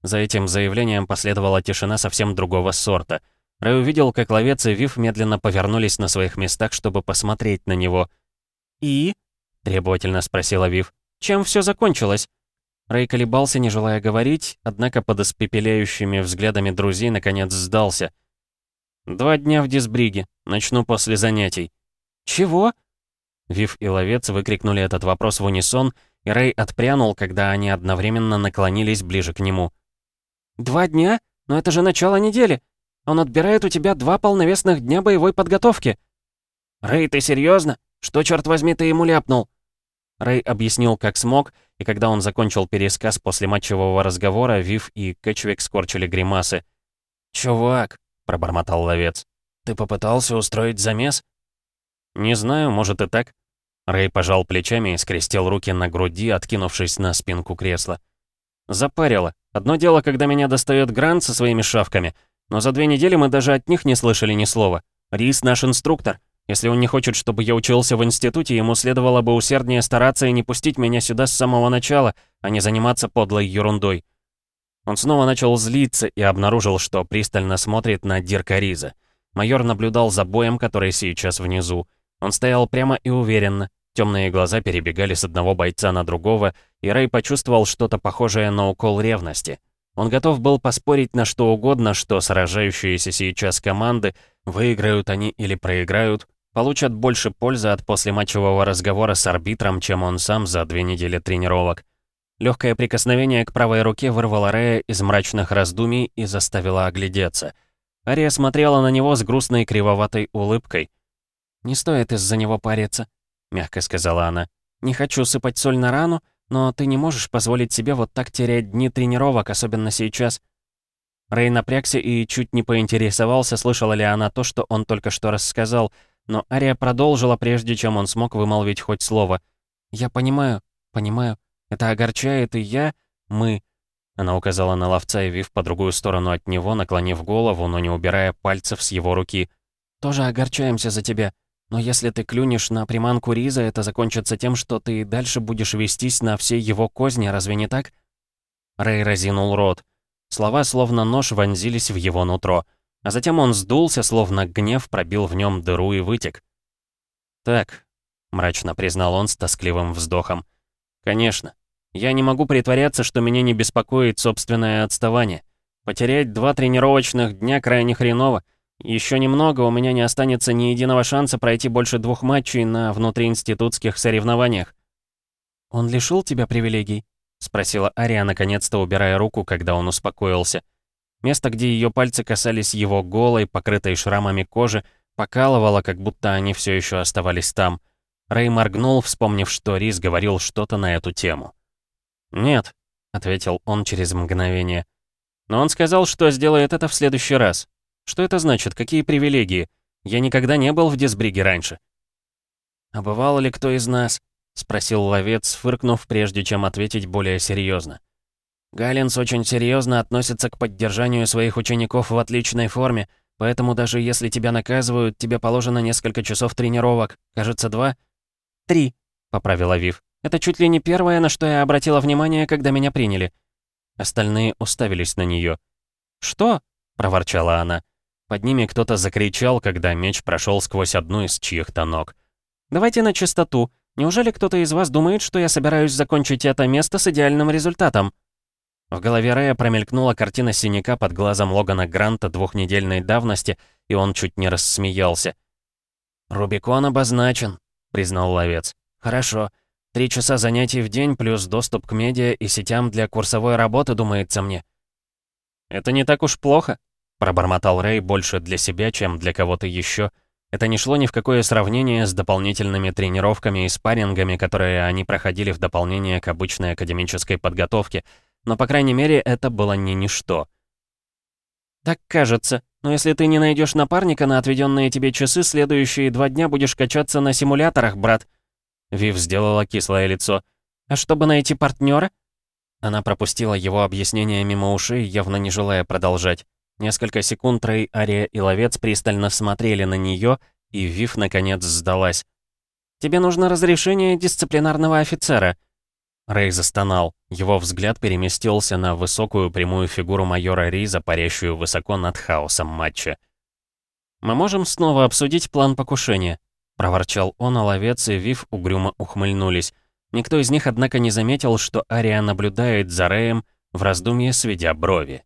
За этим заявлением последовала тишина совсем другого сорта. Рэй увидел, как ловец и Вив медленно повернулись на своих местах, чтобы посмотреть на него. «И?» — требовательно спросила Вив. «Чем все закончилось?» Рэй колебался, не желая говорить, однако под испепеляющими взглядами друзей наконец сдался. «Два дня в дисбриге. Начну после занятий». «Чего?» Вив и Ловец выкрикнули этот вопрос в унисон, и Рэй отпрянул, когда они одновременно наклонились ближе к нему. «Два дня? Но это же начало недели. Он отбирает у тебя два полновесных дня боевой подготовки». «Рэй, ты серьезно? Что, черт возьми, ты ему ляпнул?» Рэй объяснил, как смог, и когда он закончил пересказ после матчевого разговора, Вив и Кэтчвик скорчили гримасы. «Чувак», — пробормотал ловец, — «ты попытался устроить замес?» «Не знаю, может и так». Рэй пожал плечами и скрестил руки на груди, откинувшись на спинку кресла. Запарило. Одно дело, когда меня достает Грант со своими шавками, но за две недели мы даже от них не слышали ни слова. Рис наш инструктор. Если он не хочет, чтобы я учился в институте, ему следовало бы усерднее стараться и не пустить меня сюда с самого начала, а не заниматься подлой ерундой. Он снова начал злиться и обнаружил, что пристально смотрит на Дирка Риза. Майор наблюдал за боем, который сейчас внизу. Он стоял прямо и уверенно, Темные глаза перебегали с одного бойца на другого, и Рэй почувствовал что-то похожее на укол ревности. Он готов был поспорить на что угодно, что сражающиеся сейчас команды, выиграют они или проиграют, получат больше пользы от послематчевого разговора с арбитром, чем он сам за две недели тренировок. Легкое прикосновение к правой руке вырвало Рэя из мрачных раздумий и заставило оглядеться. Ария смотрела на него с грустной кривоватой улыбкой. «Не стоит из-за него париться», — мягко сказала она. «Не хочу сыпать соль на рану, но ты не можешь позволить себе вот так терять дни тренировок, особенно сейчас». Рэй напрягся и чуть не поинтересовался, слышала ли она то, что он только что рассказал, но Ария продолжила, прежде чем он смог вымолвить хоть слово. «Я понимаю, понимаю. Это огорчает, и я... мы...» Она указала на ловца и Вив по другую сторону от него, наклонив голову, но не убирая пальцев с его руки. «Тоже огорчаемся за тебя. Но если ты клюнешь на приманку Риза, это закончится тем, что ты дальше будешь вестись на все его козни, разве не так?» Рэй разинул рот. Слова, словно нож, вонзились в его нутро. А затем он сдулся, словно гнев пробил в нем дыру и вытек. «Так», — мрачно признал он с тоскливым вздохом. «Конечно. Я не могу притворяться, что меня не беспокоит собственное отставание. Потерять два тренировочных дня крайне хреново. Еще немного, у меня не останется ни единого шанса пройти больше двух матчей на внутриинститутских соревнованиях. «Он лишил тебя привилегий?» — спросила Ария, наконец-то убирая руку, когда он успокоился. Место, где ее пальцы касались его голой, покрытой шрамами кожи, покалывало, как будто они все еще оставались там. Рэй моргнул, вспомнив, что Рис говорил что-то на эту тему. «Нет», — ответил он через мгновение. «Но он сказал, что сделает это в следующий раз. Что это значит? Какие привилегии? Я никогда не был в Дисбриге раньше». «А бывал ли кто из нас?» — спросил ловец, фыркнув, прежде чем ответить более серьезно. «Галлинс очень серьезно относится к поддержанию своих учеников в отличной форме, поэтому даже если тебя наказывают, тебе положено несколько часов тренировок. Кажется, два?» «Три», — поправила Вив. «Это чуть ли не первое, на что я обратила внимание, когда меня приняли». Остальные уставились на нее. «Что?» — проворчала она. Под ними кто-то закричал, когда меч прошел сквозь одну из чьих-то ног. «Давайте на чистоту. Неужели кто-то из вас думает, что я собираюсь закончить это место с идеальным результатом?» В голове Рэя промелькнула картина синяка под глазом Логана Гранта двухнедельной давности, и он чуть не рассмеялся. «Рубикон обозначен», — признал ловец. «Хорошо. Три часа занятий в день плюс доступ к медиа и сетям для курсовой работы, думается мне». «Это не так уж плохо», — пробормотал Рэй больше для себя, чем для кого-то еще. Это не шло ни в какое сравнение с дополнительными тренировками и спаррингами, которые они проходили в дополнение к обычной академической подготовке, но, по крайней мере, это было не ничто. «Так кажется», но если ты не найдешь напарника на отведенные тебе часы, следующие два дня будешь качаться на симуляторах, брат». Вив сделала кислое лицо. «А чтобы найти партнера? Она пропустила его объяснение мимо ушей, явно не желая продолжать. Несколько секунд Рэй, Ария и Ловец пристально смотрели на нее, и Вив наконец сдалась. «Тебе нужно разрешение дисциплинарного офицера», Рэй застонал. Его взгляд переместился на высокую прямую фигуру майора Риза, парящую высоко над хаосом матча. «Мы можем снова обсудить план покушения?» — проворчал он, а ловец и Вив угрюмо ухмыльнулись. Никто из них, однако, не заметил, что Ария наблюдает за Рэем, в раздумье сведя брови.